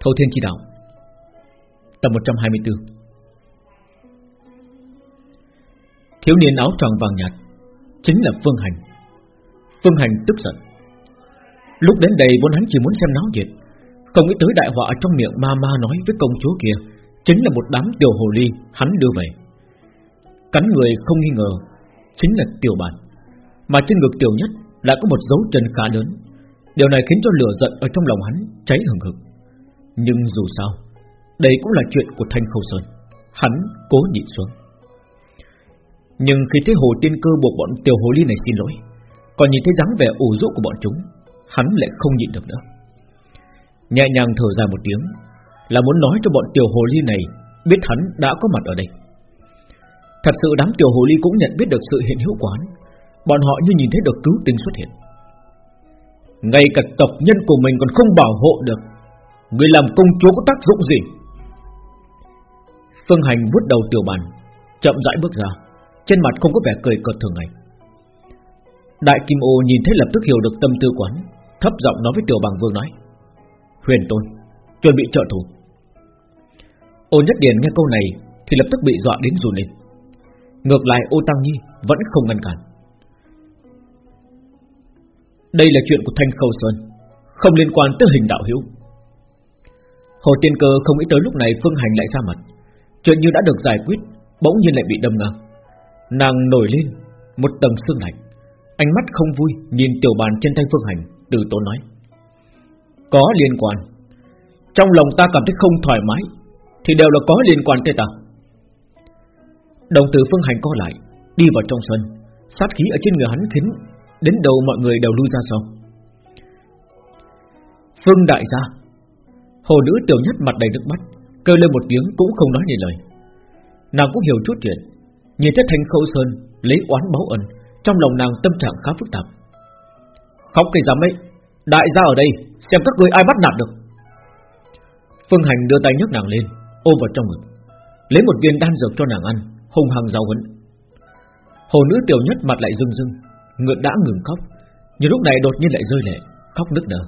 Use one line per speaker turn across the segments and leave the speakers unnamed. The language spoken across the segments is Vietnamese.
Thâu Thiên Chi Đạo, Tập 124 Thiếu niên áo tròn vàng nhạt Chính là Phương Hành. Phương Hành tức giận. Lúc đến đây vốn hắn chỉ muốn xem náo nhiệt. Không nghĩ tới đại họa trong miệng ma ma nói với công chúa kia, Chính là một đám tiểu hồ ly Hắn đưa về. Cắn người không nghi ngờ, Chính là tiểu bản Mà trên ngực tiểu nhất lại có một dấu chân khá lớn. Điều này khiến cho lửa giận ở trong lòng hắn cháy hừng hực. Nhưng dù sao, Đây cũng là chuyện của Thanh Khâu Sơn. Hắn cố nhịn xuống. Nhưng khi thấy hồ tiên cơ buộc bọn tiểu hồ ly này xin lỗi, Còn nhìn thấy dáng vẻ ủ rũ của bọn chúng, Hắn lại không nhịn được nữa. Nhẹ nhàng thở dài một tiếng, Là muốn nói cho bọn tiểu hồ ly này Biết hắn đã có mặt ở đây. Thật sự đám tiểu hồ ly cũng nhận biết được sự hiện hữu quán, Bọn họ như nhìn thấy được cứu tinh xuất hiện. Ngay cả tộc nhân của mình còn không bảo hộ được. Người làm công chúa có tác dụng gì? Phương Hành vuốt đầu tiểu bàn, Chậm rãi bước ra, Trên mặt không có vẻ cười cợt thường ngày. Đại Kim Ô nhìn thấy lập tức hiểu được tâm tư quán, Thấp giọng nói với tiểu bằng vương nói, Huyền Tôn, Chuẩn bị trợ thủ. Ô Nhất Điền nghe câu này Thì lập tức bị dọa đến run lên. Ngược lại ô Tăng Nhi vẫn không ngăn cản. Đây là chuyện của Thanh Khâu Sơn, Không liên quan tới hình đạo hữu. Hồ Tiên Cơ không nghĩ tới lúc này Phương Hành lại ra mặt. Chuyện như đã được giải quyết, Bỗng nhiên lại bị đâm ngang Nàng nổi lên, Một tầng sương lạnh. Ánh mắt không vui, nhìn tiểu bàn trên tay Phương Hành, Từ tốn nói. Có liên quan. Trong lòng ta cảm thấy không thoải mái, Thì đều là có liên quan tới ta. Đồng tử Phương Hành co lại, Đi vào trong sân. Sát khí ở trên người hắn khiến Đến đầu mọi người đều lui ra sau. Phương đại gia Hồ nữ tiểu nhất mặt đầy nước mắt, Kêu lên một tiếng cũng không nói nên lời. Nàng cũng hiểu chút chuyện, Nhìn thấy thành khâu sơn Lấy oán báo ẩn Trong lòng nàng tâm trạng khá phức tạp. Khóc cái dám ấy, Đại gia ở đây Xem các người ai bắt nạt được. Phương Hành đưa tay nhấc nàng lên, Ôm vào trong ngực, Lấy một viên đan dược cho nàng ăn Hùng hằng giao huấn. Hồ nữ tiểu nhất mặt lại rưng rưng Ngượng đã ngừng khóc, Nhưng lúc này đột nhiên lại rơi lệ, Khóc nức nở.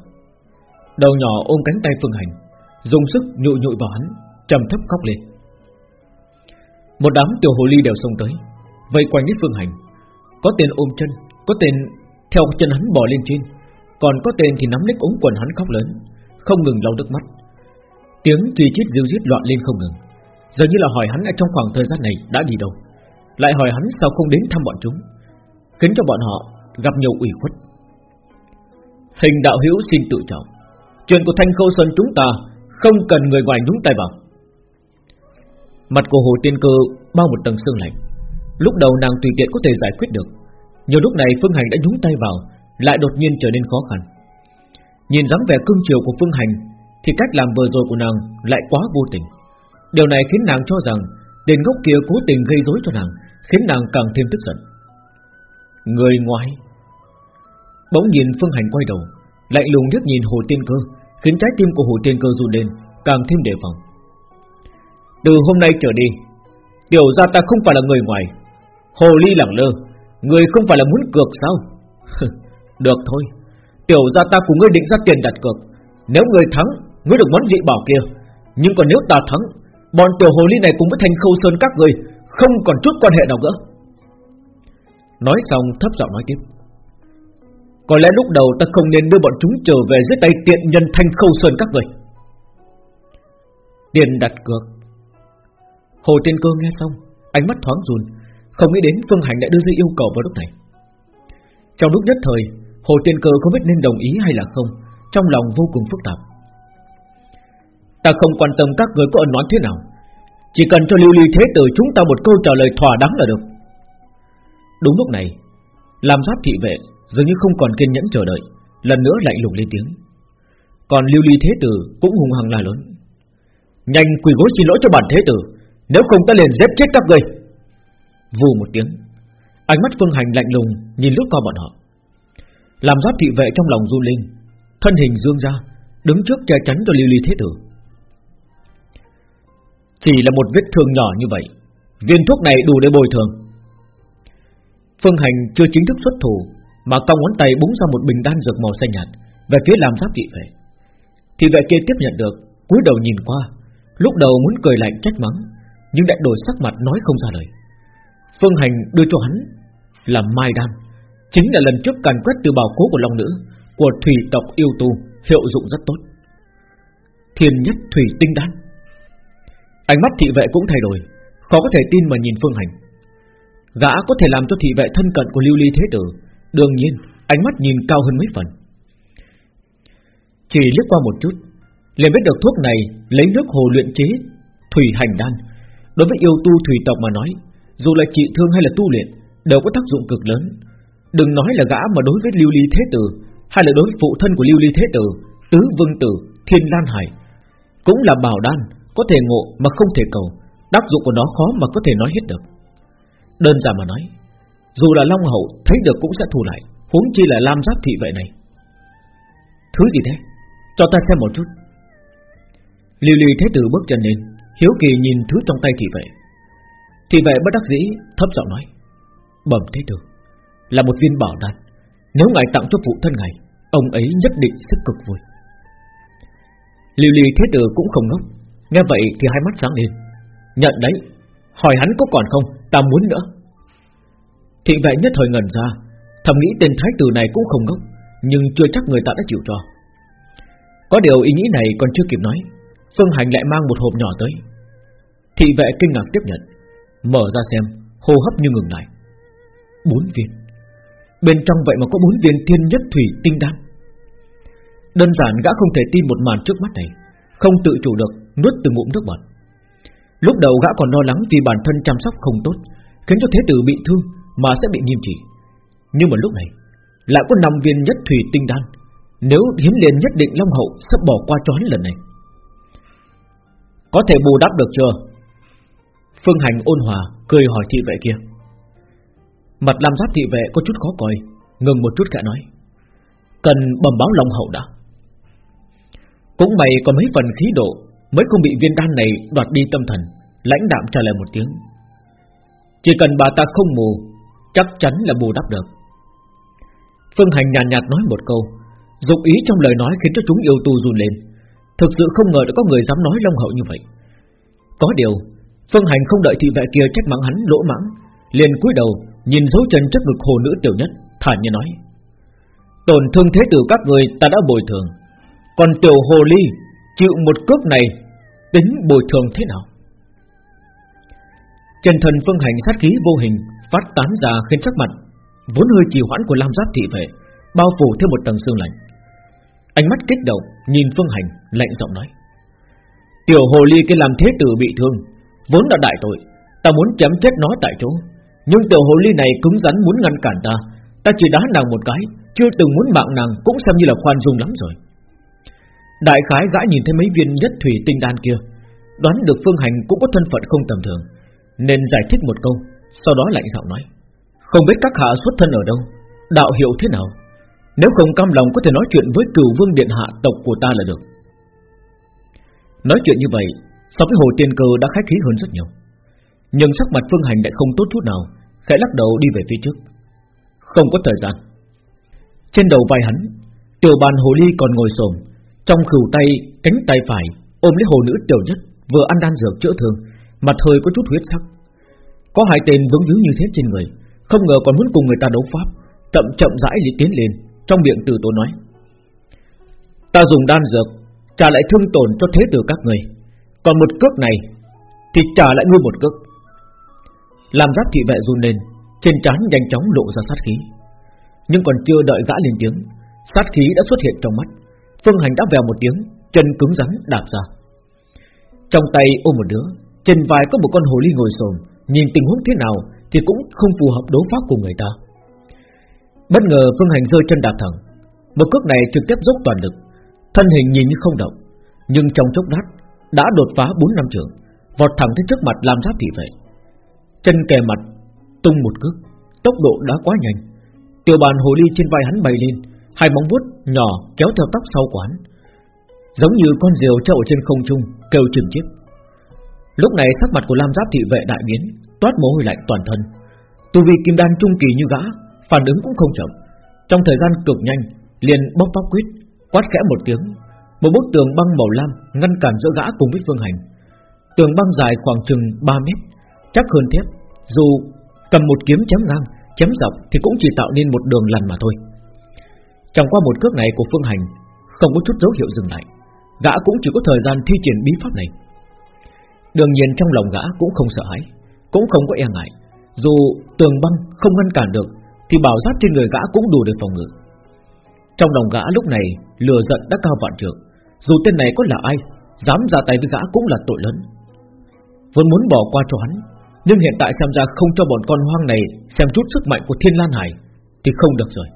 Đầu nhỏ ôm cánh tay Phương Hành Dùng sức nhụi nhụi vào hắn trầm thấp khóc lên. Một đám tiểu hồ ly đều xông tới Vây quanh đến Phương Hành. Có tên ôm chân Có tên theo chân hắn bò lên trên Còn có tên thì nắm lấy ống quần hắn khóc lớn Không ngừng lau nước mắt. Tiếng truy chít diêu dít loạn lên không ngừng. Dường như là hỏi hắn ở trong khoảng thời gian này đã đi đâu Lại hỏi hắn sao không đến thăm bọn chúng khiến cho bọn họ gặp nhiều ủy khuất. Hình đạo hữu xin tự trọng, chuyện của Thanh Khâu Sơn chúng ta không cần người ngoài nhúng tay vào. Mặt của Hồ Tiên Cơ bao một tầng sương lạnh. Lúc đầu nàng tùy tiện có thể giải quyết được, nhưng lúc này Phương Hành đã nhúng tay vào, lại đột nhiên trở nên khó khăn. Nhìn dáng vẻ cương chiều của Phương Hành, thì cách làm vừa rồi của nàng lại quá vô tình. Điều này khiến nàng cho rằng tên gốc kia cố tình gây rối cho nàng, khiến nàng càng thêm tức giận. Người ngoài Bỗng nhìn Phương Hành quay đầu Lạnh lùng liếc nhìn Hồ Tiên Cơ Khiến trái tim của Hồ Tiên Cơ run lên, Càng thêm đề phòng. Từ hôm nay trở đi, Tiểu gia ta không phải là người ngoài. Hồ ly lẳng lơ, Người không phải là muốn cược sao? Được thôi, Tiểu gia ta cùng ngươi định ra tiền đặt cược. Nếu người thắng, Ngươi được món dị bảo kia. Nhưng còn nếu ta thắng, Bọn tiểu hồ ly này cũng với thành khâu sơn các người Không còn chút quan hệ nào nữa. Nói xong, thấp giọng nói tiếp. Có lẽ lúc đầu ta không nên đưa bọn chúng trở về dưới tay tiện nhân thanh khâu sơn các người. Tiền đặt cược. Hồ Tiên Cơ nghe xong, Ánh mắt thoáng run Không nghĩ đến Phương Hành đã đưa ra yêu cầu vào lúc này. Trong lúc nhất thời, Hồ Tiên Cơ không biết nên đồng ý hay là không, Trong lòng vô cùng phức tạp. Ta không quan tâm các người có ẩn nói thế nào, Chỉ cần cho lưu ly thế tử chúng ta một câu trả lời thỏa đáng là được. Đúng lúc này Làm giáp thị vệ dường như không còn kiên nhẫn chờ đợi, Lần nữa lạnh lùng lên tiếng. Còn lưu ly thế tử cũng hùng hăng la lớn. Nhanh quỳ gối xin lỗi cho bản thế tử, Nếu không ta liền giết chết các người. Vù một tiếng, Ánh mắt phương hành lạnh lùng Nhìn lướt qua bọn họ. Làm giáp thị vệ trong lòng du linh, Thân hình dương ra, Đứng trước che chắn cho lưu ly thế tử. Chỉ là một vết thương nhỏ như vậy, Viên thuốc này đủ để bồi thường. Phương Hành chưa chính thức xuất thủ mà cong ngón tay búng ra một bình đan dược màu xanh nhạt Về phía làm giáp thị vệ Thị vệ kia tiếp nhận được cúi đầu nhìn qua, lúc đầu muốn cười lạnh trách mắng, nhưng lại đổi sắc mặt nói không ra lời. Phương Hành đưa cho hắn là Mai Đan, chính là lần trước càn quét từ bảo cố của Long Nữ, của thủy tộc yêu tu, hiệu dụng rất tốt. Thiên nhất thủy tinh đan. Ánh mắt thị vệ cũng thay đổi, khó có thể tin mà nhìn Phương Hành. Gã có thể làm cho thị vệ thân cận của Lưu Ly Thế Tử, đương nhiên ánh mắt nhìn cao hơn mấy phần. Chỉ liếc qua một chút, liền biết được thuốc này lấy nước hồ luyện chế thủy hành đan. Đối với yêu tu thủy tộc mà nói, dù là trị thương hay là tu luyện, đều có tác dụng cực lớn. Đừng nói là gã mà đối với Lưu Ly Thế Tử, hay là đối với phụ thân của Lưu Ly Thế Tử, Tứ Vương Tử, Thiên Lan Hải, cũng là bảo đan, có thể ngộ mà không thể cầu, tác dụng của nó khó mà có thể nói hết được. Đơn giản mà nói, dù là Long Hậu thấy được cũng sẽ thù lại, huống chi là Lam Giáp thị vệ này. Thứ gì thế? Cho ta xem một chút. Lưu Ly Thế Tử bước chân lên, hiếu kỳ nhìn thứ trong tay thị vệ. Thị vệ bất đắc dĩ thấp giọng nói: Bẩm Thế Tử, là một viên bảo đan. Nếu ngài tặng cho phụ thân ngài, ông ấy nhất định sẽ cực vui. Lưu Ly Thế Tử cũng không ngốc, nghe vậy thì hai mắt sáng lên. Nhận đấy, hỏi hắn có còn không, ta muốn nữa. Thị vệ nhất thời ngẩn ra, thầm nghĩ tên thái tử này cũng không ngốc, nhưng chưa chắc người ta đã chịu cho. Có điều ý nghĩ này còn chưa kịp nói, Phương Hành lại mang một hộp nhỏ tới. Thị vệ kinh ngạc tiếp nhận, mở ra xem, hô hấp như ngừng lại. Bốn viên. Bên trong vậy mà có bốn viên thiên nhất thủy tinh đan. Đơn giản gã không thể tin một màn trước mắt này, không tự chủ được nuốt từng ngụm nước bọt. Lúc đầu gã còn lo lắng vì bản thân chăm sóc không tốt, khiến cho thế tử bị thương mà sẽ bị nghiêm trị. Nhưng mà lúc này lại có năm viên nhất thủy tinh đan, nếu hiếm liền nhất định Long Hậu sẽ bỏ qua cho hắn lần này. Có thể bù đắp được chưa? Phương Hành ôn hòa cười hỏi thị vệ kia. Mặt làm giáp thị vệ có chút khó coi, ngừng một chút cả nói. Cần bẩm báo Long Hậu đã. Cũng mày có mấy phần khí độ Mới không bị viên đan này đoạt đi tâm thần Lãnh đạm trả lời một tiếng Chỉ cần bà ta không mù Chắc chắn là bù đắp được. Phương Hành nhàn nhạt, nhạt nói một câu Dục ý trong lời nói khiến cho chúng yêu tu run lên. Thực sự không ngờ đã có người dám nói long hậu như vậy. Có điều Phương Hành không đợi thị vệ kia trách mắng hắn lỗ mãng liền cúi đầu Nhìn dấu chân trước ngực hồ nữ tiểu nhất Thản nhiên nói Tổn thương thế tử các người ta đã bồi thường Còn tiểu hồ ly Chịu một cước này Tính bồi thường thế nào? Trần thần phương hành sát khí vô hình Phát tán ra khiến sắc mặt Vốn hơi trì hoãn của Lam Giáp thị vệ Bao phủ thêm một tầng sương lạnh. Ánh mắt kích động Nhìn phương hành, lạnh giọng nói, Tiểu hồ ly kia làm thế tử bị thương, Vốn đã đại tội, Ta muốn chém chết nó tại chỗ. Nhưng tiểu hồ ly này cứng rắn muốn ngăn cản ta Ta chỉ đá nàng một cái, Chưa từng muốn mạng nàng cũng xem như là khoan dung lắm rồi. Đại khái gã nhìn thấy mấy viên nhất thủy tinh đan kia, Đoán được Phương Hành cũng có thân phận không tầm thường, Nên giải thích một câu sau đó lạnh giọng nói, Không biết các hạ xuất thân ở đâu, Đạo hiệu thế nào? Nếu không cam lòng có thể nói chuyện với cửu vương điện hạ tộc của ta là được. Nói chuyện như vậy, So với hồ tiên cơ đã khách khí hơn rất nhiều. Nhưng sắc mặt Phương Hành lại không tốt chút nào, Khẽ lắc đầu đi về phía trước. Không có thời gian. Trên đầu vai hắn, Tiểu bàn hồ ly còn ngồi xổm, trong khửu tay, Cánh tay phải ôm lấy hồ nữ tiểu nhất, Vừa ăn đan dược chữa thương, Mặt hơi có chút huyết sắc. Có hai tên vướng víu như thế trên người, Không ngờ còn muốn cùng người ta đấu pháp Chậm chậm rãi đi tiến lên, Trong miệng từ tổ nói. Ta dùng đan dược, Trả lại thương tổn cho thế tử các người. Còn một cước này, Thì trả lại ngươi một cước. Làm giáp thị vệ run lên, Trên trán nhanh chóng lộ ra sát khí. Nhưng còn chưa đợi gã lên tiếng, Sát khí đã xuất hiện trong mắt. Phương Hành đã vèo một tiếng, Chân cứng rắn đạp ra. Trong tay ôm một đứa, Trên vai có một con hồ ly ngồi xổm Nhìn tình huống thế nào Thì cũng không phù hợp đấu pháp của người ta. Bất ngờ Phương Hành rơi chân đạp thẳng. Một cước này trực tiếp dốc toàn lực. Thân hình nhìn như không động. Nhưng trong chốc lát, Đã đột phá 4 năm trường. Vọt thẳng tới trước mặt làm giáp thị vệ Chân kề mặt, Tung một cước. Tốc độ đã quá nhanh. Tiểu bàn hồ ly trên vai hắn bay lên. Hai móng vuốt nhỏ kéo theo tóc sau quán Giống như con diều treo trên không trung, Kêu chừng chiếc Lúc này sắc mặt của Lam Giáp thị vệ đại biến Toát mồ hôi lạnh toàn thân Tu vi kim đan trung kỳ như gã Phản ứng cũng không chậm Trong thời gian cực nhanh Liền bốc pháp quyết Quát khẽ một tiếng Một bức tường băng màu lam ngăn cản giữa gã cùng với Phương Hành. Tường băng dài khoảng chừng 3 mét, chắc hơn thép. Dù cầm một kiếm chém ngang, chém dọc thì cũng chỉ tạo nên một đường lằn mà thôi. Trong qua một cước này của Phương Hành không có chút dấu hiệu dừng lại, gã cũng chỉ có thời gian thi triển bí pháp này. Đương nhiên trong lòng gã cũng không sợ hãi, cũng không có e ngại. Dù tường băng không ngăn cản được, thì bảo giáp trên người gã cũng đủ để phòng ngự. Trong lòng gã lúc này lừa giận đã cao vạn trường, dù tên này có là ai, dám ra tay với gã cũng là tội lớn. Vốn muốn bỏ qua cho hắn, nhưng hiện tại xem ra không cho bọn con hoang này xem chút sức mạnh của Thiên Lan Hải thì không được rồi.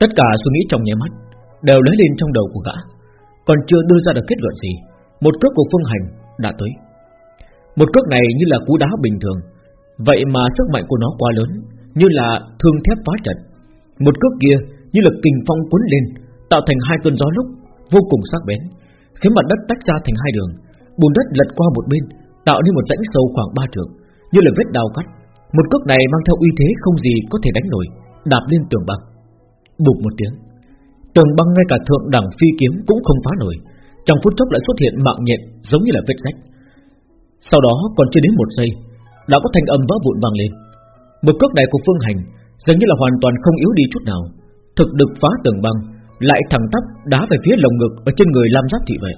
Tất cả suy nghĩ trong nháy mắt đều lấy lên trong đầu của gã, còn chưa đưa ra được kết luận gì, một cước của Phương Hành đã tới. Một cước này như là cú đá bình thường, vậy mà sức mạnh của nó quá lớn, như là thương thép phá trận. Một cước kia như là kình phong cuốn lên, tạo thành hai cơn gió lúc vô cùng sắc bén, khiến mặt đất tách ra thành hai đường, bùn đất lật qua một bên, tạo nên một rãnh sâu khoảng ba trường như là vết đào cắt. Một cước này mang theo uy thế không gì có thể đánh nổi, đạp lên tường băng. Bụp một tiếng, tường băng ngay cả thượng đẳng phi kiếm cũng không phá nổi, trong phút chốc lại xuất hiện mạng nhện giống như là vết rách. Sau đó còn chưa đến một giây, đã có thanh âm vỡ vụn vang lên. Một cước này của Phương Hành dường như là hoàn toàn không yếu đi chút nào, thực lực phá tường băng, lại thẳng tắp đá về phía lồng ngực ở trên người Lam Giáp thị vệ,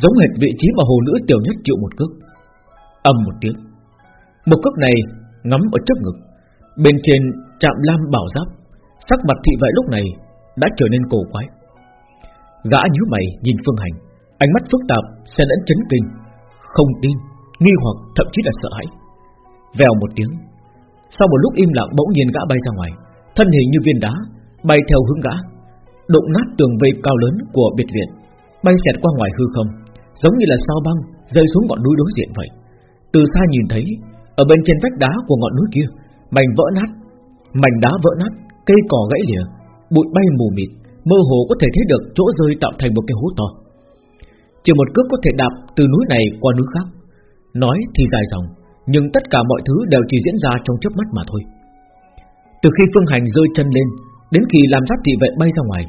giống hệt vị trí mà hồ nữ tiểu nhất chịu một cước. ầm một tiếng, một cước này ngắm ở trước ngực, bên trên chạm Lam bảo giáp, sắc mặt thị vệ lúc này đã trở nên cổ quái. Gã nhíu mày nhìn Phương Hành, ánh mắt phức tạp, xen lẫn chấn kinh, không tin, nghi hoặc thậm chí là sợ hãi. Vèo một tiếng, sau một lúc im lặng bỗng nhiên gã bay ra ngoài, thân hình như viên đá bay theo hướng gã, đụng nát tường vây cao lớn của biệt viện, bay xẹt qua ngoài hư không, giống như là sao băng rơi xuống ngọn núi đối diện vậy. Từ xa nhìn thấy, ở bên trên vách đá của ngọn núi kia, mảnh vỡ nát, mảnh đá vỡ nát, cây cỏ gãy lìa, bụi bay mù mịt, mơ hồ có thể thấy được chỗ rơi tạo thành một cái hố to. Chỉ một cước có thể đạp từ núi này qua núi khác. Nói thì dài dòng, nhưng tất cả mọi thứ đều chỉ diễn ra trong chớp mắt mà thôi. Từ khi Phương Hành rơi chân lên, đến khi làm giáp thị vệ bay ra ngoài,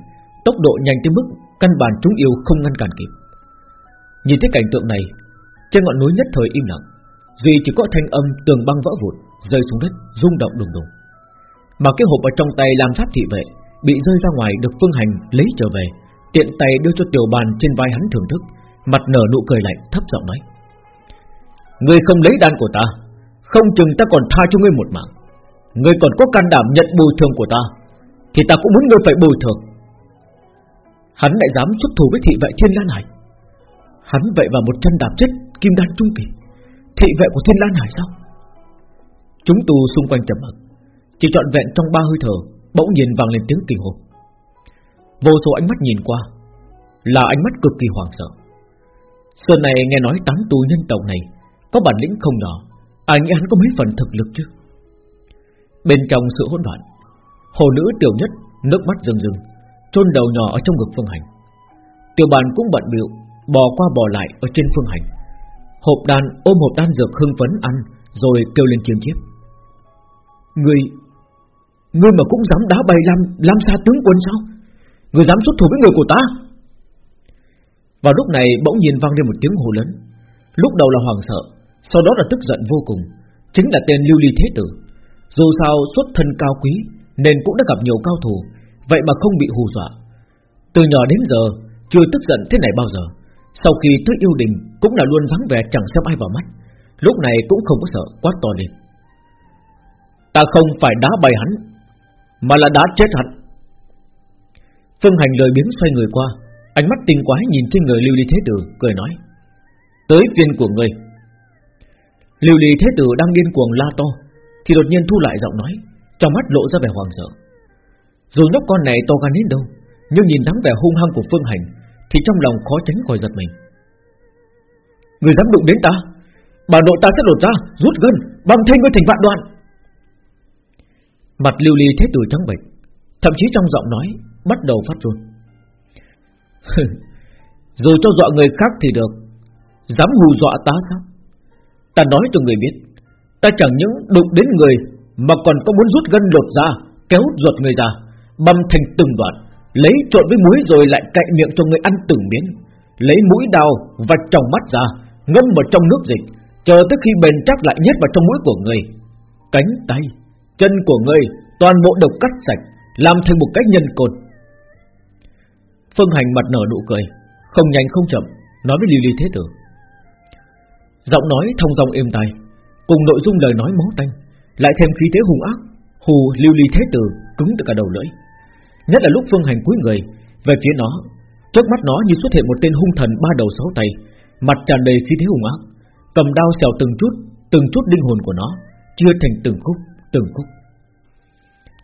tốc độ nhanh tới mức căn bản chúng yêu không ngăn cản kịp. Nhìn thấy cảnh tượng này, trên ngọn núi nhất thời im lặng, duy chỉ có thanh âm tường băng vỡ vụn rơi xuống đất, rung động đùng đùng. Mà cái hộp ở trong tay làm giáp thị vệ bị rơi ra ngoài được Phương Hành lấy trở về, tiện tay đưa cho tiểu bàn trên vai hắn thưởng thức, mặt nở nụ cười lạnh thấp giọng nói: "Ngươi không lấy đan của ta, không chừng ta còn tha cho ngươi một mạng. Ngươi còn có can đảm nhận bồi thường của ta, thì ta cũng muốn ngươi phải bồi thường." Hắn lại dám xuất thủ với thị vệ Thiên Lan Hải. Hắn vậy vào một chân đạp chết Kim Đan Trung Kỳ, thị vệ của Thiên Lan Hải sao? Chúng tù xung quanh trầm mặc, chỉ trọn vẹn trong ba hơi thở Bỗng nhiên vang lên tiếng kinh hồn Vô số ánh mắt nhìn qua Là ánh mắt cực kỳ hoảng sợ Sơn này nghe nói tám tù nhân tộc này Có bản lĩnh không nhỏ. Ai nghĩ hắn có mấy phần thực lực chứ? Bên trong sự hỗn loạn, Hồ nữ tiểu nhất Nước mắt rừng rừng Trôn đầu nhỏ ở trong ngực phương hành. Tiểu bàn cũng bận biểu Bò qua bò lại ở trên phương hành. Hộp đan, ôm hộp đan dược hưng phấn ăn, Rồi kêu lên chiêm chiếp. Người người mà cũng dám đá bay Lam Lam xa tướng quân sao? Người dám xuất thủ với người của ta? Vào lúc này bỗng nhiên vang lên một tiếng hô lớn. Lúc đầu là hoàng sợ, Sau đó là tức giận vô cùng. Chính là tên lưu ly thế tử. Dù sao, xuất thân cao quý, Nên cũng đã gặp nhiều cao thủ, Vậy mà không bị hù dọa. Từ nhỏ đến giờ, chưa tức giận thế này bao giờ. Sau khi tới yêu đình Cũng là luôn vắng vẻ chẳng xem ai vào mắt, Lúc này cũng không có sợ quát to lên. Ta không phải đá bay hắn, mà là đá chết hắn. Phương Hành lời biến xoay người qua Ánh mắt tinh quái nhìn trên người Lưu Ly Thế Tử, Cười nói, Tới viên của người Lưu Ly Thế Tử đang điên cuồng la to, Thì đột nhiên thu lại giọng nói, Trong mắt lộ ra vẻ hoàng sợ. Dù nhóc con này to gan đến đâu, Nhưng nhìn dáng vẻ hung hăng của Phương Hành, Thì trong lòng khó tránh khỏi giật mình. Người dám đụng đến ta, Bà nội ta sẽ đột ra Rút gân, Băm thanh ngươi thành vạn đoạn. Mặt lưu ly thế tử trắng bệch, Thậm chí trong giọng nói Bắt đầu phát run. Dù cho dọa người khác thì được. Dám hù dọa ta sao? Ta nói cho người biết, Ta chẳng những đụng đến người Mà còn có muốn rút gân lột ra, Kéo ruột người ra, Băm thành từng đoạn, Lấy trộn với muối rồi lại cạy miệng cho người ăn từng miếng, Lấy mũi đào và trong mắt ra, Ngâm vào trong nước dịch, Chờ tới khi bền chắc lại nhét vào trong mũi của người. Cánh tay, Chân của người Toàn bộ độc cắt sạch, Làm thành một cái nhân cột Phương Hành mặt nở nụ cười, Không nhanh không chậm, Nói với Lưu Ly Thế Tử. Giọng nói thông dòng êm tai, Cùng nội dung lời nói máu tanh, Lại thêm khí thế hung ác, Hù Lưu Ly Thế Tử cứng từ cả đầu lưỡi. Nhất là lúc Phương Hành cúi người, Về phía nó, Trước mắt nó như xuất hiện một tên hung thần ba đầu sáu tay, Mặt tràn đầy khí thế hung ác, Cầm đao xèo từng chút Từng chút linh hồn của nó, Chia thành từng khúc Từng khúc.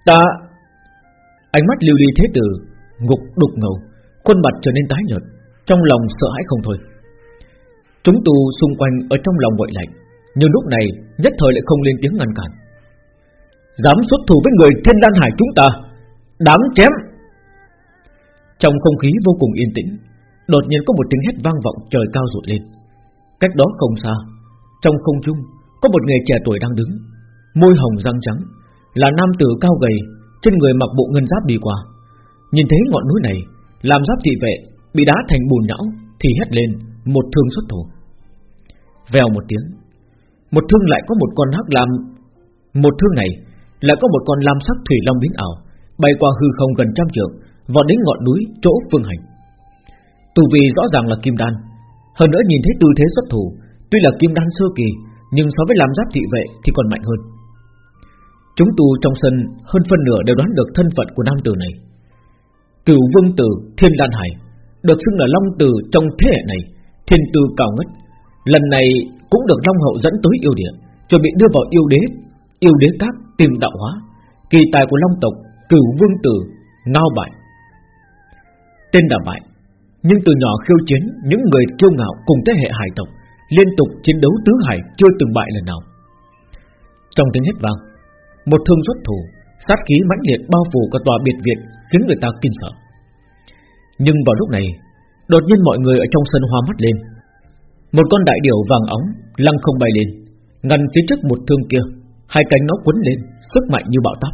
Ta, Ánh mắt lưu ly thế tử Ngục đục ngầu. Khuôn mặt trở nên tái nhợt, Trong lòng sợ hãi không thôi. Chúng tu xung quanh ở trong lòng nguội lạnh, Nhưng lúc này nhất thời lại không lên tiếng ngăn cản. Dám xuất thủ với người thiên lan hải chúng ta, Đáng chém! Trong không khí vô cùng yên tĩnh, Đột nhiên có một tiếng hét vang vọng trời cao rụt lên. Cách đó không xa, Trong không trung Có một người trẻ tuổi đang đứng, Môi hồng răng trắng, Là nam tử cao gầy, Trên người mặc bộ ngân giáp đi qua. Nhìn thấy ngọn núi này làm giáp thị vệ, Bị đá thành bùn nhão Thì hét lên, một thương xuất thủ. Vèo một tiếng, Một thương lại có một con hắc lam. Một thương này lại có một con lam sắc thủy long biến ảo, Bay qua hư không gần trăm trượng, Vọt đến ngọn núi chỗ phương hành. Tu vi rõ ràng là kim đan, Hơn nữa nhìn thấy tư thế xuất thủ, Tuy là kim đan sơ kỳ, Nhưng so với làm giáp thị vệ thì còn mạnh hơn. Chúng tu trong sân Hơn phân nửa đều đoán được thân phận của nam tử này. Cửu vương tử Thiên Lan Hải, Được xưng là Long Tử trong thế hệ này, Thiên tư cao ngất, Lần này cũng được Long Hậu dẫn tới yêu địa, Chuẩn bị đưa vào yêu đế Yêu đế các tìm đạo hóa, Kỳ tài của Long tộc Cửu vương tử Ngao bại. Tên là bại, Nhưng từ nhỏ khiêu chiến Những người kiêu ngạo cùng thế hệ hải tộc, Liên tục chiến đấu tứ hải chưa từng bại lần nào. Trong tiếng hét vang, Một thương xuất thủ, Sát khí mãnh liệt bao phủ cả tòa biệt viện Khiến người ta kinh sợ. Nhưng vào lúc này, Đột nhiên mọi người ở trong sân hoa mắt lên. Một con đại điểu vàng óng, Lăng không bay lên, Ngăn phía trước một thương kia, Hai cánh nó quấn lên, Sức mạnh như bão táp.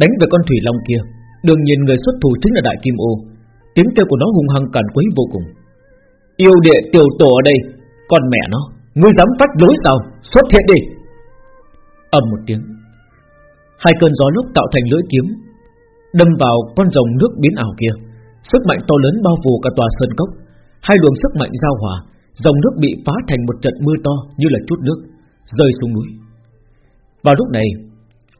Đánh về con thủy long kia, Đương nhiên người xuất thủ chính là đại kim ô. Tiếng kêu của nó hung hăng càn quấy vô cùng. Yêu địa tiểu tổ ở đây, Con mẹ nó, Ngươi dám phách lối sao? Xuất hiện đi! Ầm một tiếng, Hai cơn gió lúc tạo thành lưỡi kiếm Đâm vào con rồng nước biến ảo kia. Sức mạnh to lớn bao phủ cả tòa sơn cốc. Hai luồng sức mạnh giao hòa, Dòng nước bị phá thành một trận mưa to Như là chút nước, Rơi xuống núi. Vào lúc này,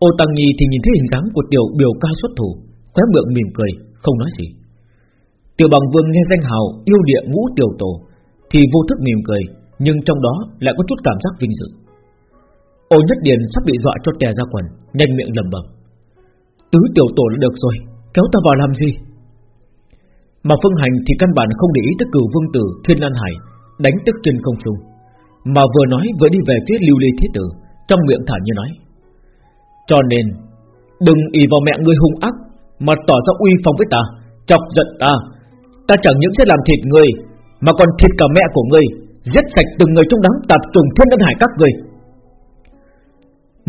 Ô Tăng Nhi thì nhìn thấy hình dáng của tiểu biểu ca xuất thủ, Khóe miệng mỉm cười, Không nói gì. Tiểu bằng vương nghe danh hào yêu địa ngũ tiểu tổ, Thì vô thức mỉm cười, Nhưng trong đó lại có chút cảm giác vinh dự. Ô nhất điền sắp bị dọa cho tè ra quần, Nhanh miệng lầm bầm Tứ tiểu tổ là được rồi, Kéo ta vào làm gì? Mà phương hành thì căn bản không để ý tới cửu vương tử Thiên Lan Hải, Đánh tức trên không trung, Mà vừa nói vừa đi về phía lưu ly thế tử, Trong miệng thả như nói. Cho nên, Đừng ý vào mẹ ngươi hung ác, Mà tỏ ra uy phong với ta, Chọc giận ta. Ta chẳng những sẽ làm thịt ngươi, Mà còn thịt cả mẹ của ngươi, Giết sạch từng người trong đám tạp trùng thiên ân hải các ngươi.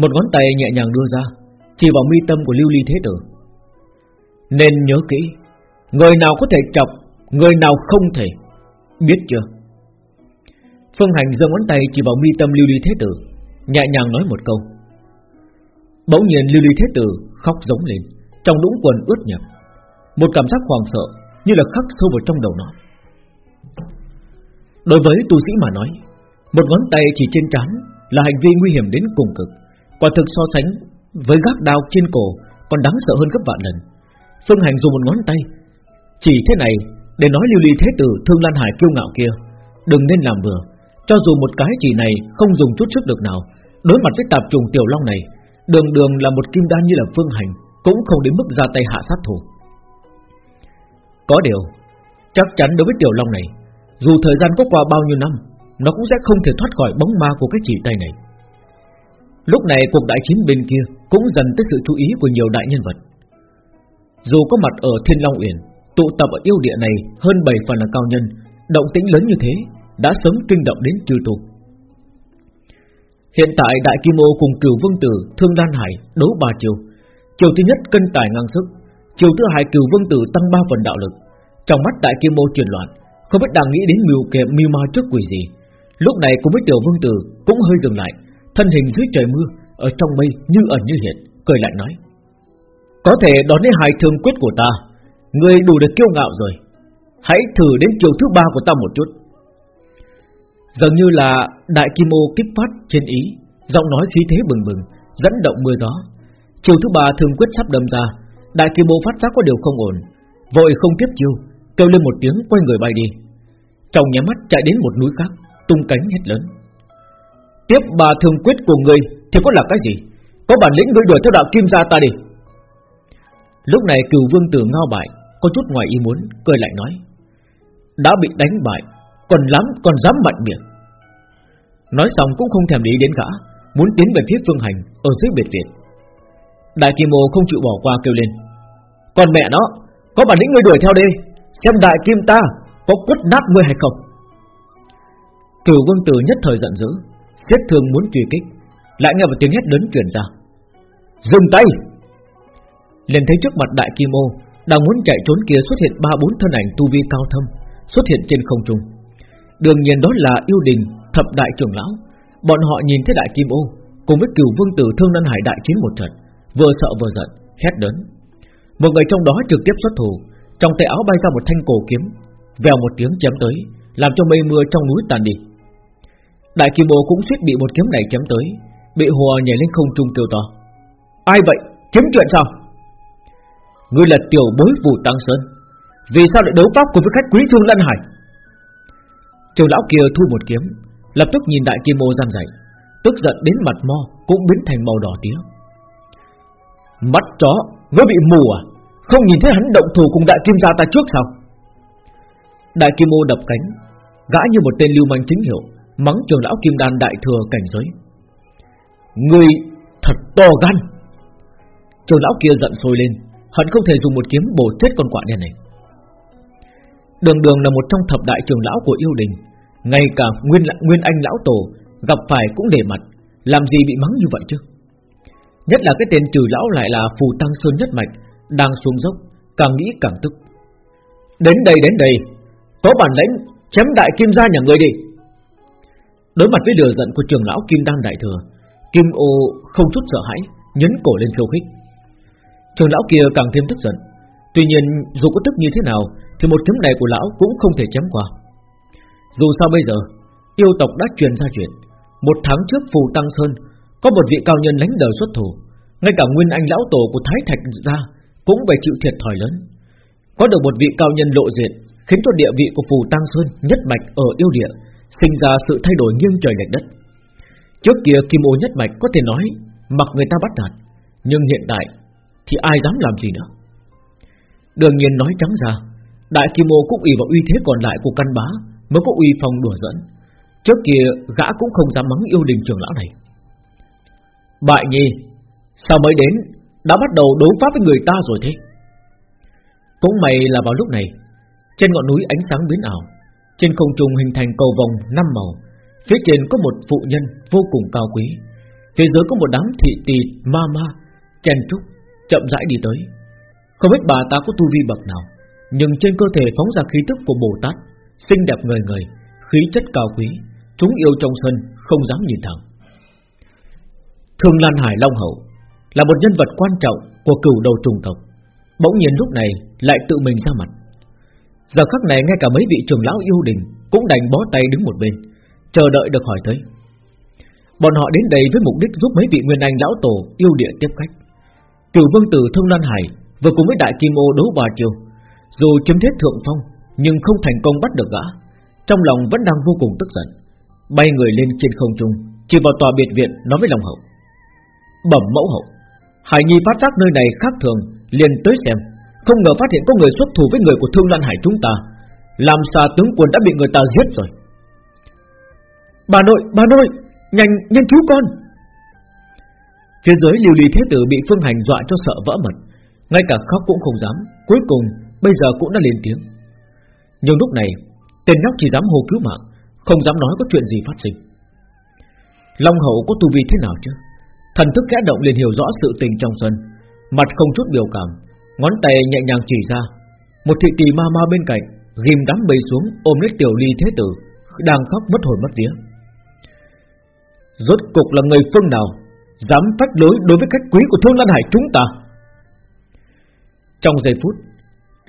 Một ngón tay nhẹ nhàng đưa ra chỉ vào mi tâm của lưu ly thế tử. Nên nhớ kỹ, Người nào có thể chọc, Người nào không thể, Biết chưa? Phương Hành giơ ngón tay chỉ vào mi tâm lưu ly thế tử, Nhẹ nhàng nói một câu. Bỗng nhiên lưu ly thế tử khóc giống lên, Trong đũng quần ướt nhẹp. Một cảm giác hoàng sợ Như là khắc sâu vào trong đầu nó. Đối với tu sĩ mà nói, Một ngón tay chỉ trên trán Là hành vi nguy hiểm đến cùng cực, Quả thực so sánh với gác đao trên cổ Còn đáng sợ hơn gấp vạn lần. Phương Hành dùng một ngón tay. Chỉ thế này để nói lưu ly thế tử Thương Lan Hải kiêu ngạo kia. Đừng nên làm vừa Cho dù một cái chỉ này không dùng chút sức được nào, Đối mặt với tạp trùng tiểu long này, Đường đường là một kim đan như là Phương Hành Cũng không đến mức ra tay hạ sát thủ. Có điều, Chắc chắn đối với tiểu long này, Dù thời gian có qua bao nhiêu năm, Nó cũng sẽ không thể thoát khỏi bóng ma của cái chỉ tay này. Lúc này cuộc đại chiến bên kia Cũng dần tới sự chú ý của nhiều đại nhân vật. Dù có mặt ở Thiên Long Uyển, Tụ tập ở yêu địa này Hơn 7 phần là cao nhân, Động tĩnh lớn như thế Đã sớm kinh động đến trừ tù Hiện tại Đại Kim Ô cùng cửu vương tử, Thương Đan Hải đấu ba chiều Chiều thứ nhất cân tài ngang sức Chiều thứ hai cửu vương tử tăng ba phần đạo lực. Trong mắt đại kim ô chuyển loạn, Không biết đang nghĩ đến mưu kế mưu ma trước quỷ gì. Lúc này cùng với tiểu vương tử Cũng hơi dừng lại. Thân hình dưới trời mưa, Ở trong mây như ẩn như hiện, Cười lại nói, Có thể đón lấy hai thương quyết của ta Người đủ được kiêu ngạo rồi. Hãy thử đến chiều thứ ba của ta một chút. Dường như là Đại Kim Ô kích phát trên ý, Giọng nói khí thế bừng bừng, Dẫn động mưa gió. Chiều thứ ba thương quyết sắp đâm ra, Đại Kim Ô phát giác có điều không ổn, Vội không tiếp chiêu, Kêu lên một tiếng quay người bay đi. Trong nhà mắt chạy đến một núi khác, Tung cánh hết lớn. Tiếp bà thường quyết của người Thì có là cái gì? Có bản lĩnh ngươi đuổi theo đạo kim gia ta đi. Lúc này cửu vương tử ngao bại Có chút ngoài ý muốn, Cười lại nói, Đã bị đánh bại, Còn lắm, còn dám mạnh miệng. Nói xong cũng không thèm lý đến gã, Muốn tiến về phía phương hành Ở dưới biệt viện. Đại kim ô không chịu bỏ qua kêu lên, Còn mẹ nó, Có bản lĩnh ngươi đuổi theo đi, Xem đại kim ta có quất nát ngươi hay không? Cửu vương tử nhất thời giận dữ Xếp thường muốn truy kích Lại nghe một tiếng hét lớn truyền ra Dừng tay liền thấy trước mặt đại kim ô đang muốn chạy trốn kia xuất hiện ba bốn thân ảnh tu vi cao thâm xuất hiện trên không trung. đương nhiên đó là yêu đình thập đại trưởng lão. bọn họ nhìn thấy đại kim ô cùng với cửu vương tử thương lân hải đại chiến một trận, vừa sợ vừa giận, hét lớn. một người trong đó trực tiếp xuất thủ, trong tay áo bay ra một thanh cổ kiếm, vèo một tiếng chém tới, làm cho mây mưa trong núi tàn đi. Đại kim bồ cũng suýt bị một kiếm này chém tới, bị hùa nhảy lên không trung kêu to. Ai vậy? Kiếm chuyện sao? Ngươi là tiểu bối vụ tăng sơn Vì sao lại đấu pháp cùng với khách quý thương lân hải Trường lão kia thu một kiếm Lập tức nhìn đại kim mô gian dậy Tức giận đến mặt mo Cũng biến thành màu đỏ tía Mắt chó Ngươi bị mù à Không nhìn thấy hắn động thủ cùng đại kim gia ta trước sao Đại kim mô đập cánh Gã như một tên lưu manh chính hiệu Mắng trường lão kim đan đại thừa cảnh giới. Người thật to gan. Trường lão kia giận sôi lên, Hận không thể dùng một kiếm bổ chết con quạ đen này. Đường đường là một trong thập đại trường lão của yêu đình, Ngay cả nguyên nguyên anh lão tổ Gặp phải cũng để mặt, Làm gì bị mắng như vậy chứ? Nhất là cái tên trừ lão lại là phù tăng sơn nhất mạch, Đang xuống dốc, Càng nghĩ càng tức. Đến đây đến đây, Có bản lĩnh chém đại kim gia nhà người đi. Đối mặt với lừa giận của trường lão Kim Đan Đại Thừa, Kim ô không chút sợ hãi, Nhấn cổ lên khiêu khích. Trường lão kia càng thêm tức giận. Tuy nhiên, dù có tức như thế nào, Thì một kiếm này của lão cũng không thể chém qua. Dù sao bây giờ, Yêu tộc đã truyền ra chuyện, Một tháng trước Phù Tăng Sơn, Có một vị cao nhân lãnh đời xuất thủ. Ngay cả nguyên anh lão tổ của Thái Thạch ra Cũng phải chịu thiệt thòi lớn. Có được một vị cao nhân lộ diện, Khiến cho địa vị của Phù Tăng Sơn Nhất mạch ở yêu địa Sinh ra sự thay đổi nghiêng trời lệch đất. Trước kia Kim Ô Nhất Mạch có thể nói Mặc người ta bắt nạt, Nhưng hiện tại thì ai dám làm gì nữa? Đương nhiên nói trắng ra, Đại Kim Ô cũng ủy vào uy thế còn lại của căn bá Mới có uy phong đùa dẫn Trước kia gã cũng không dám mắng yêu đình trưởng lão này. Bại nhi Sao mới đến, Đã bắt đầu đấu pháp với người ta rồi thế? Cũng may là vào lúc này, Trên ngọn núi ánh sáng biến ảo trên không trung hình thành cầu vòng năm màu Phía trên có một phụ nhân vô cùng cao quý Phía dưới có một đám thị tỳ ma ma Chen trúc chậm rãi đi tới. Không biết bà ta có tu vi bậc nào, nhưng trên cơ thể phóng ra khí tức của Bồ Tát, xinh đẹp người người, khí chất cao quý, chúng yêu trong sân không dám nhìn thẳng. Thường Lan Hải Long Hậu là một nhân vật quan trọng của cửu đầu trùng tộc, bỗng nhiên lúc này lại tự mình ra mặt. Giờ khắc này ngay cả mấy vị trưởng lão yêu đình cũng đành bó tay đứng một bên, chờ đợi được hỏi tới. Bọn họ đến đây với mục đích giúp mấy vị nguyên anh lão tổ yêu địa tiếp khách. Cửu vương tử thông Lan Hải vừa cùng với đại kim ô đấu ba chiều, dù chiếm thế thượng phong nhưng không thành công bắt được gã, trong lòng vẫn đang vô cùng tức giận, bay người lên trên không trung, chỉ vào tòa biệt viện nói với lòng hậu: bẩm mẫu hậu, Hải Nhi phát giác nơi này khác thường, liền tới xem, không ngờ phát hiện có người xuất thủ với người của Thương Lan Hải chúng ta, làm sao tướng quân đã bị người ta giết rồi. Bà nội, bà nội, nhanh nhanh cứu con. Phía dưới lưu ly thế tử bị phương hành dọa cho sợ vỡ mật. Ngay cả khóc cũng không dám. Cuối cùng bây giờ cũng đã lên tiếng. Nhưng lúc này Tên nhóc chỉ dám hô cứu mạng Không dám nói có chuyện gì phát sinh. Long hậu có tu vi thế nào chứ? Thần thức kẽ động liền hiểu rõ sự tình trong sân. Mặt không chút biểu cảm. Ngón tay nhẹ nhàng chỉ ra. Một thị tỷ ma ma bên cạnh, Ghim đám bầy xuống, ôm lấy tiểu ly thế tử, Đang khóc mất hồn mất vía. Rốt cục là người phương nào Dám phách lối đối với khách quý của Thương Lan Hải chúng ta? Trong giây phút,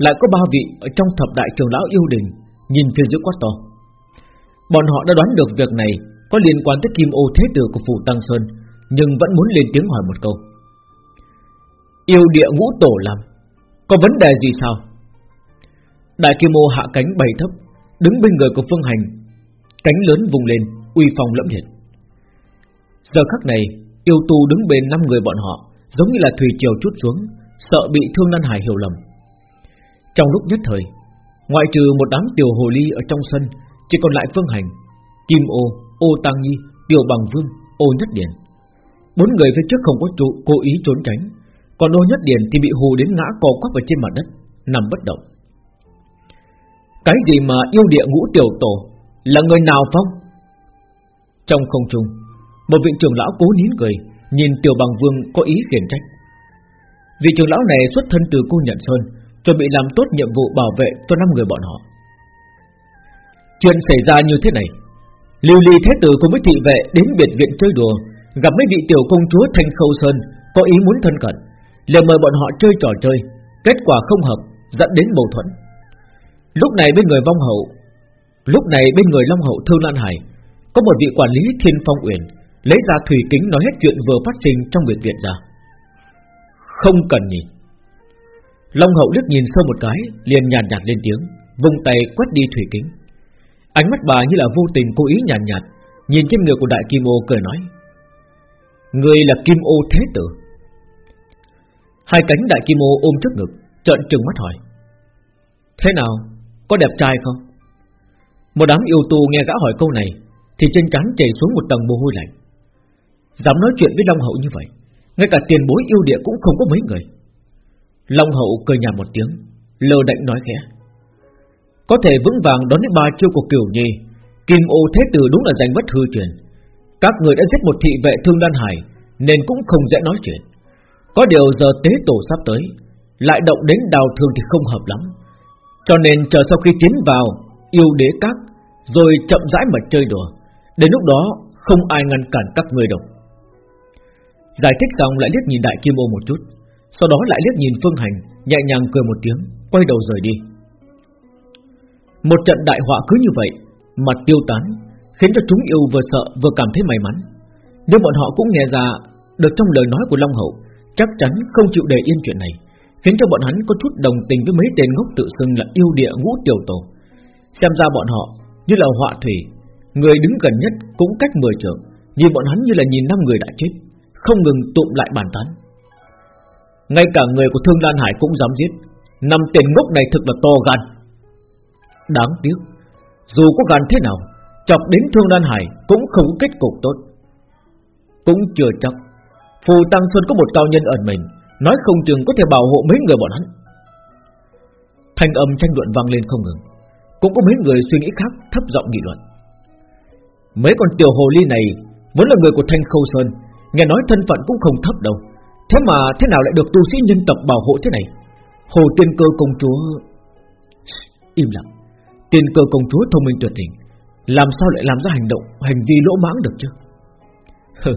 Lại có ba vị ở trong thập đại trường lão yêu đình Nhìn phía giữa quát to. Bọn họ đã đoán được việc này Có liên quan tới kim ô thế tử của phủ Tăng Sơn, Nhưng vẫn muốn lên tiếng hỏi một câu. Yêu địa ngũ tổ làm có vấn đề gì sao? Đại kim ô hạ cánh bay thấp Đứng bên người của Phương Hành Cánh lớn vùng lên Uy phong lẫm liệt. Giờ khắc này Yêu tu đứng bên năm người bọn họ Giống như là thủy triều chút xuống Sợ bị thương Nan Hải hiểu lầm. Trong lúc nhất thời Ngoại trừ một đám tiểu hồ ly ở trong sân Chỉ còn lại Phương Hành Kim ô, ô Tăng Nhi, tiểu bằng vương, ô Nhất Điển Bốn người phía trước không có trụ, cố ý trốn tránh. Còn ô Nhất Điển thì bị hù đến ngã co quắp ở trên mặt đất, Nằm bất động. Cái gì mà yêu địa ngũ tiểu tổ Là người nào phong? Trong không trung, một vị trưởng lão cố nín cười, Nhìn tiểu bằng vương có ý khiển trách. Vị trưởng lão này xuất thân từ cô nhận sơn, Chuẩn bị làm tốt nhiệm vụ bảo vệ cho năm người bọn họ. Chuyện xảy ra như thế này, Lưu ly thế tử cùng với thị vệ Đến biệt viện chơi đùa, Gặp mấy vị tiểu công chúa Thanh Khâu Sơn Có ý muốn thân cận liền mời bọn họ chơi trò chơi Kết quả không hợp dẫn đến mâu thuẫn. Lúc này bên người vong hậu Lúc này bên người Long Hậu thư Lan Hải Có một vị quản lý Thiên Phong Uyển Lấy ra thủy kính nói hết chuyện vừa phát sinh trong biệt viện ra. Không cần nhìn. Long hậu liếc nhìn sơ một cái Liền nhàn nhạt, lên tiếng Vùng tay quét đi thủy kính. Ánh mắt bà như là vô tình cố ý nhàn nhạt, nhạt Nhìn trên người của đại kim ô cười nói Người là kim ô thế tử. Hai cánh đại kim ô ôm trước ngực, Trợn trừng mắt hỏi. Thế nào? Có đẹp trai không? Một đám yêu tu nghe gã hỏi câu này, Thì trên trán chảy xuống một tầng mồ hôi lạnh. Dám nói chuyện với Long Hậu như vậy, Ngay cả tiền bối yêu địa cũng không có mấy người. Long Hậu cười nhạt một tiếng Lơ đạnh nói khẽ. Có thể vững vàng đón đến ba chiêu của Kiều Nhi, Kim ô thế tử đúng là danh bất hư truyền. Các người đã giết một thị vệ thương đan hải, Nên cũng không dễ nói chuyện. Có điều giờ tế tổ sắp tới, Lại động đến đào thường thì không hợp lắm. Cho nên chờ sau khi tiến vào, Yêu đế các, Rồi chậm rãi mà chơi đùa. Đến lúc đó, không ai ngăn cản các người đâu. Giải thích xong lại liếc nhìn đại kim ô một chút. Sau đó lại liếc nhìn Phương Hành, Nhẹ nhàng cười một tiếng, Quay đầu rời đi. Một trận đại họa cứ như vậy, Mặt tiêu tán, Khiến cho chúng yêu vừa sợ vừa cảm thấy may mắn. Nếu bọn họ cũng nghe ra Được trong lời nói của Long Hậu Chắc chắn không chịu để yên chuyện này Khiến cho bọn hắn có chút đồng tình với mấy tên ngốc tự xưng là yêu địa ngũ tiểu tổ Xem ra bọn họ như là họa thủy Người đứng gần nhất cũng cách 10 trượng Nhìn bọn hắn như là nhìn năm người đã chết không ngừng tụm lại bàn tán. Ngay cả người của Thương Lan Hải cũng dám giết, năm tên ngốc này thực là to gan. Đáng tiếc, dù có gan thế nào, chọc đến Thương Lan Hải cũng không có kết cục tốt. Cũng chưa chắc, Phù Tăng Xuân có một cao nhân ẩn mình, nói không chừng có thể bảo hộ mấy người bọn hắn. Thanh âm tranh luận vang lên không ngừng, cũng có mấy người suy nghĩ khác thấp giọng nghị luận. Mấy con tiểu hồ ly này vốn là người của Thanh Khâu Sơn Nghe nói thân phận cũng không thấp đâu Thế mà thế nào lại được tu sĩ nhân tộc bảo hộ thế này Hồ tiên cơ công chúa Im lặng Tiên cơ công chúa thông minh tuyệt tình Làm sao lại làm ra hành động Hành vi lỗ mãng được chứ Hừ,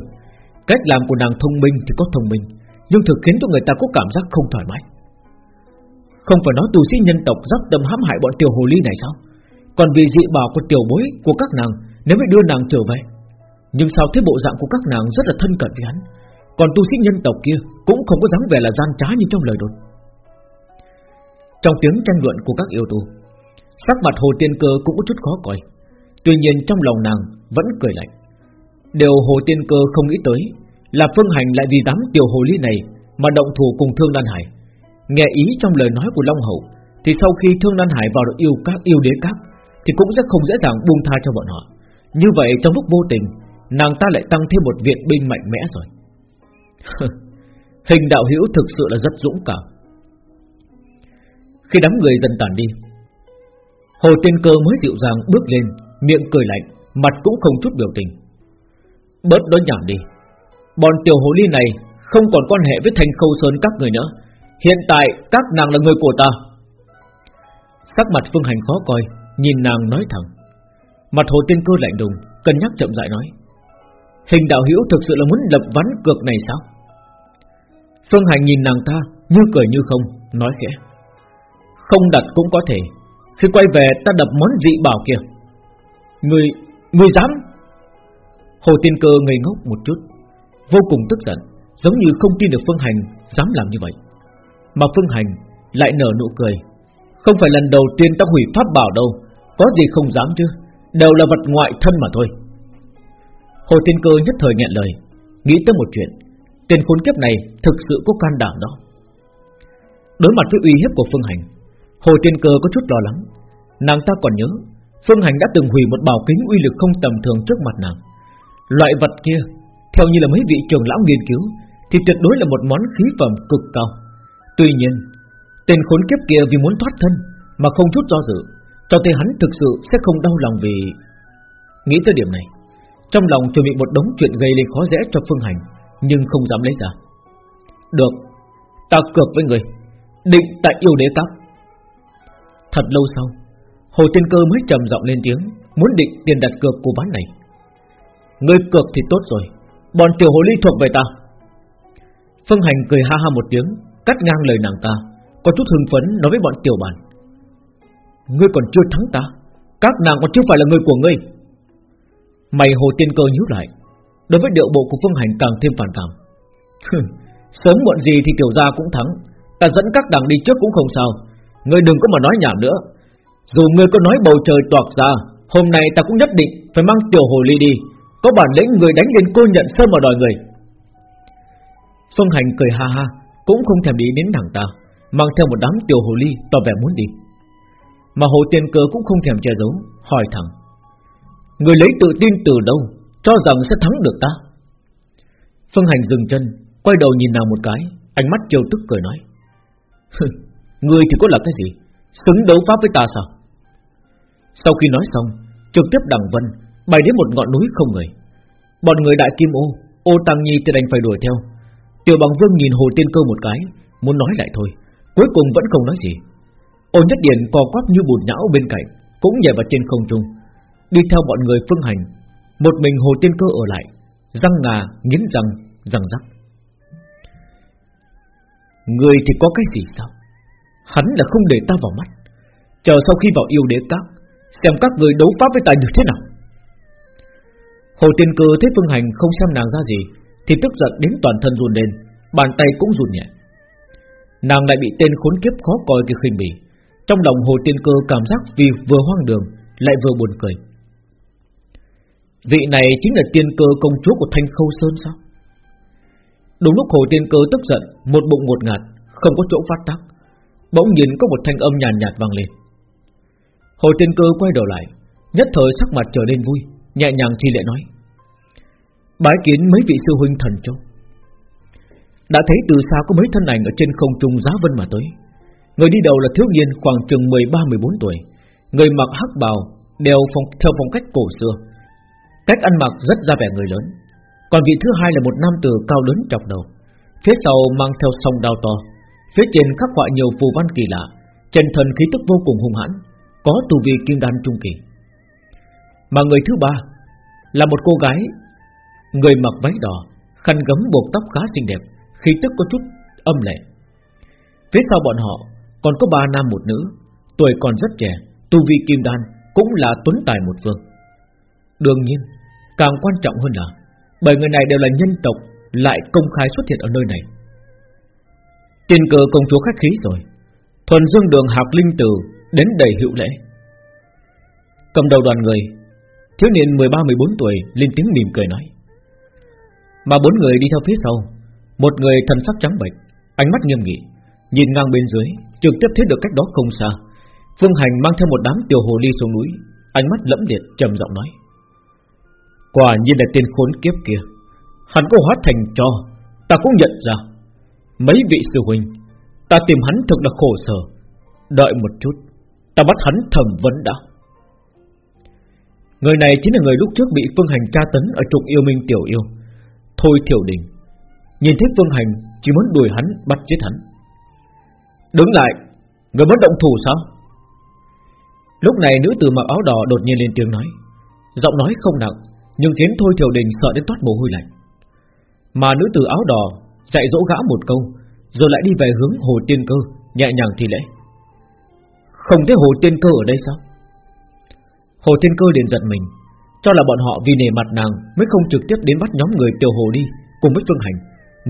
Cách làm của nàng thông minh thì có thông minh, Nhưng thực khiến cho người ta có cảm giác không thoải mái. Không phải nói tu sĩ nhân tộc Dắp tâm hãm hại bọn tiểu hồ ly này sao? Còn vì dị bảo của tiểu bối, Của các nàng, nếu mới đưa nàng trở về. Nhưng sao thế bộ dạng của các nàng rất là thân cận với hắn? Còn tu sĩ nhân tộc kia Cũng không có dáng vẻ là gian trá như trong lời đồn. Trong tiếng tranh luận của các yêu tu, Sắc mặt hồ tiên cơ cũng có chút khó coi. Tuy nhiên trong lòng nàng Vẫn cười lạnh. Điều hồ tiên cơ không nghĩ tới. Là phương hành lại vì đám tiểu hồ ly này Mà động thủ cùng thương đan hải. Nghe ý trong lời nói của Long Hậu, Thì sau khi thương đan hải vào được yêu các, yêu đế các, Thì cũng sẽ không dễ dàng buông tha cho bọn họ. Như vậy trong lúc vô tình, Nàng ta lại tăng thêm một viện binh mạnh mẽ rồi. Hình đạo hữu thực sự là rất dũng cảm. Khi đám người dần tàn đi, Hồ Tiên Cơ mới dịu dàng bước lên, Miệng cười lạnh, Mặt cũng không chút biểu tình. Bớt nói nhảm đi. Bọn tiểu hồ ly này Không còn quan hệ với thành khâu sơn các người nữa. Hiện tại các nàng là người của ta. Sắc mặt Phương Hành khó coi Nhìn nàng nói thẳng. Mặt hồ tiên cơ lạnh đùng Cân nhắc chậm rãi nói. Hình đạo hữu thực sự là muốn lập ván cược này sao? Phương Hành nhìn nàng ta Như cười như không Nói khẽ. Không đặt cũng có thể. Khi quay về ta đập món dị bảo kia. Người, người dám Hồ Tiên Cơ ngây ngốc một chút, Vô cùng tức giận, Giống như không tin được Phương Hành dám làm như vậy. Mà Phương Hành lại nở nụ cười. Không phải lần đầu tiên ta hủy pháp bảo đâu, Có gì không dám chứ, Đều là vật ngoại thân mà thôi. Hồ Tiên Cơ nhất thời nghẹn lời, Nghĩ tới một chuyện Tiền khốn kiếp này thực sự có can đảm đó. Đối mặt với uy hiếp của Phương Hành, Hồ Tiên Cơ có chút lo lắng. Nàng ta còn nhớ, Phương Hành đã từng hủy một bảo kính uy lực không tầm thường trước mặt nàng. Loại vật kia, Theo như là mấy vị trưởng lão nghiên cứu, Thì tuyệt đối là một món khí phẩm cực cao. Tuy nhiên, Tên khốn kiếp kia vì muốn thoát thân Mà không chút do dự, Cho thấy hắn thực sự sẽ không đau lòng vì Nghĩ tới điểm này, Trong lòng chuẩn bị một đống chuyện gây lên khó dễ cho Phương Hành, Nhưng không dám lấy ra. Được, Ta cược với người, Định tại yêu đế các Thật lâu sau, Hồ Tiên Cơ mới trầm giọng lên tiếng, Muốn định tiền đặt cược của ván này. Ngươi cược thì tốt rồi. Bọn tiểu hồ ly thuộc về ta. Phương Hành cười ha ha một tiếng, Cắt ngang lời nàng ta, Có chút hưng phấn nói với bọn tiểu bản Ngươi còn chưa thắng ta, Các nàng còn chưa phải là người của ngươi. Mày hồ tiên cơ nhíu lại, Đối với điệu bộ của Phương Hành càng thêm phản cảm. Sớm muộn gì thì tiểu gia cũng thắng, Ta dẫn các nàng đi trước cũng không sao. Ngươi đừng có mà nói nhảm nữa. Dù ngươi có nói bầu trời toạc ra, Hôm nay ta cũng nhất định phải mang tiểu hồ ly đi. Có bản lĩnh người đánh lên cô nhận sơ mà đòi người. Phương Hành cười ha ha, Cũng không thèm đi đến nàng ta, Mang theo một đám tiểu hồ ly tỏ vẻ muốn đi. Mà hồ tiền cơ cũng không thèm che giấu, Hỏi thẳng, Người lấy tự tin từ đâu, Cho rằng sẽ thắng được ta? Phương Hành dừng chân, Quay đầu nhìn nàng một cái, Ánh mắt trêu tức cười nói Người thì có là cái gì? Xứng đấu pháp với ta sao? Sau khi nói xong, Trực tiếp đằng vân Bay đến một ngọn núi không người. Bọn người đại kim ô Ô Tăng Nhi thì đành phải đuổi theo. Tiểu bằng vương nhìn hồ tiên cơ một cái Muốn nói lại thôi Cuối cùng vẫn không nói gì. Ô nhất điện co quắp như bùn nhão bên cạnh Cũng nhảy vào trên không trung. Đi theo bọn người phương hành Một mình hồ tiên cơ ở lại Răng ngà, nghiến răng, răng rắc. Người thì có cái gì sao? Hắn là không để ta vào mắt. Chờ sau khi vào yêu đế các Xem các người đấu pháp với tài được thế nào. Hồ Tiên Cơ thấy Phương Hành không xem nàng ra gì Thì tức giận đến toàn thân run lên Bàn tay cũng run nhẹ. Nàng lại bị tên khốn kiếp khó coi kia khinh bỉ. Trong lòng Hồ Tiên Cơ cảm giác vì vừa hoang đường Lại vừa buồn cười. Vị này chính là tiên cơ công chúa của Thanh Khâu Sơn sao? Đúng lúc Hồ Tiên Cơ tức giận Một bụng một ngạt Không có chỗ phát tác Bỗng nhìn có một thanh âm nhàn nhạt, nhạt vang lên. Hồ Tiên Cơ quay đầu lại Nhất thời sắc mặt trở nên vui. Nhẹ nhàng thi lễ nói Bái kiến mấy vị sư huynh thần châu. Đã thấy từ xa có mấy thân ảnh Ở trên không trung giá vân mà tới. Người đi đầu là thiếu niên khoảng chừng 13-14 tuổi Người mặc hắc bào Đều phong, theo phong cách cổ xưa. Cách ăn mặc rất ra vẻ người lớn. Còn vị thứ hai là một nam tử cao lớn chọc đầu Phía sau mang theo song đao to Phía trên khắc họa nhiều phù văn kỳ lạ Trên thần khí tức vô cùng hung hãn Có tu vi kim đan trung kỳ. Mà người thứ ba Là một cô gái, Người mặc váy đỏ, Khăn gấm buộc tóc khá xinh đẹp, Khí tức có chút âm lệ. Phía sau bọn họ còn có ba nam một nữ, Tuổi còn rất trẻ, Tu vi kim đan cũng là tuấn tài một phương. Đương nhiên, Càng quan trọng hơn là Bởi người này đều là nhân tộc Lại công khai xuất hiện ở nơi này. Tiền cờ công chúa khách khí rồi, Thuần dương đường hạc linh tử Đến đầy hiệu lễ. Cầm đầu đoàn người Thiếu niên 13-14 tuổi lên tiếng mỉm cười nói. Mà bốn người đi theo phía sau, Một người thần sắc trắng bệch, Ánh mắt nghiêm nghị, Nhìn ngang bên dưới, Trực tiếp thấy được cách đó không xa. Phương Hành mang theo một đám tiểu hồ ly xuống núi, Ánh mắt lẫm liệt, trầm giọng nói. Quả nhiên là tên khốn kiếp kia, Hắn có hóa thành cho, Ta cũng nhận ra. Mấy vị sư huynh, Ta tìm hắn thật là khổ sở, Đợi một chút, Ta bắt hắn thẩm vấn đã. Người này chính là người lúc trước bị Phương Hành tra tấn Ở trục yêu minh tiểu yêu. Thôi thiểu đình. Nhìn thấy Phương Hành, Chỉ muốn đuổi hắn, bắt chết hắn. Đứng lại, Người muốn động thủ sao? Lúc này nữ tử mặc áo đỏ đột nhiên lên tiếng nói. Giọng nói không nặng, Nhưng khiến Thôi Thiểu Đình sợ đến toát mồ hôi lạnh. Mà nữ tử áo đỏ Dạy dỗ gã một câu, Rồi lại đi về hướng Hồ Tiên Cơ, Nhẹ nhàng thì lễ. Không thấy Hồ Tiên Cơ ở đây sao? Hồ Thiên Cơ liền giận mình. Cho là bọn họ vì nề mặt nàng Mới không trực tiếp đến bắt nhóm người tiểu hồ đi Cùng với Phương Hành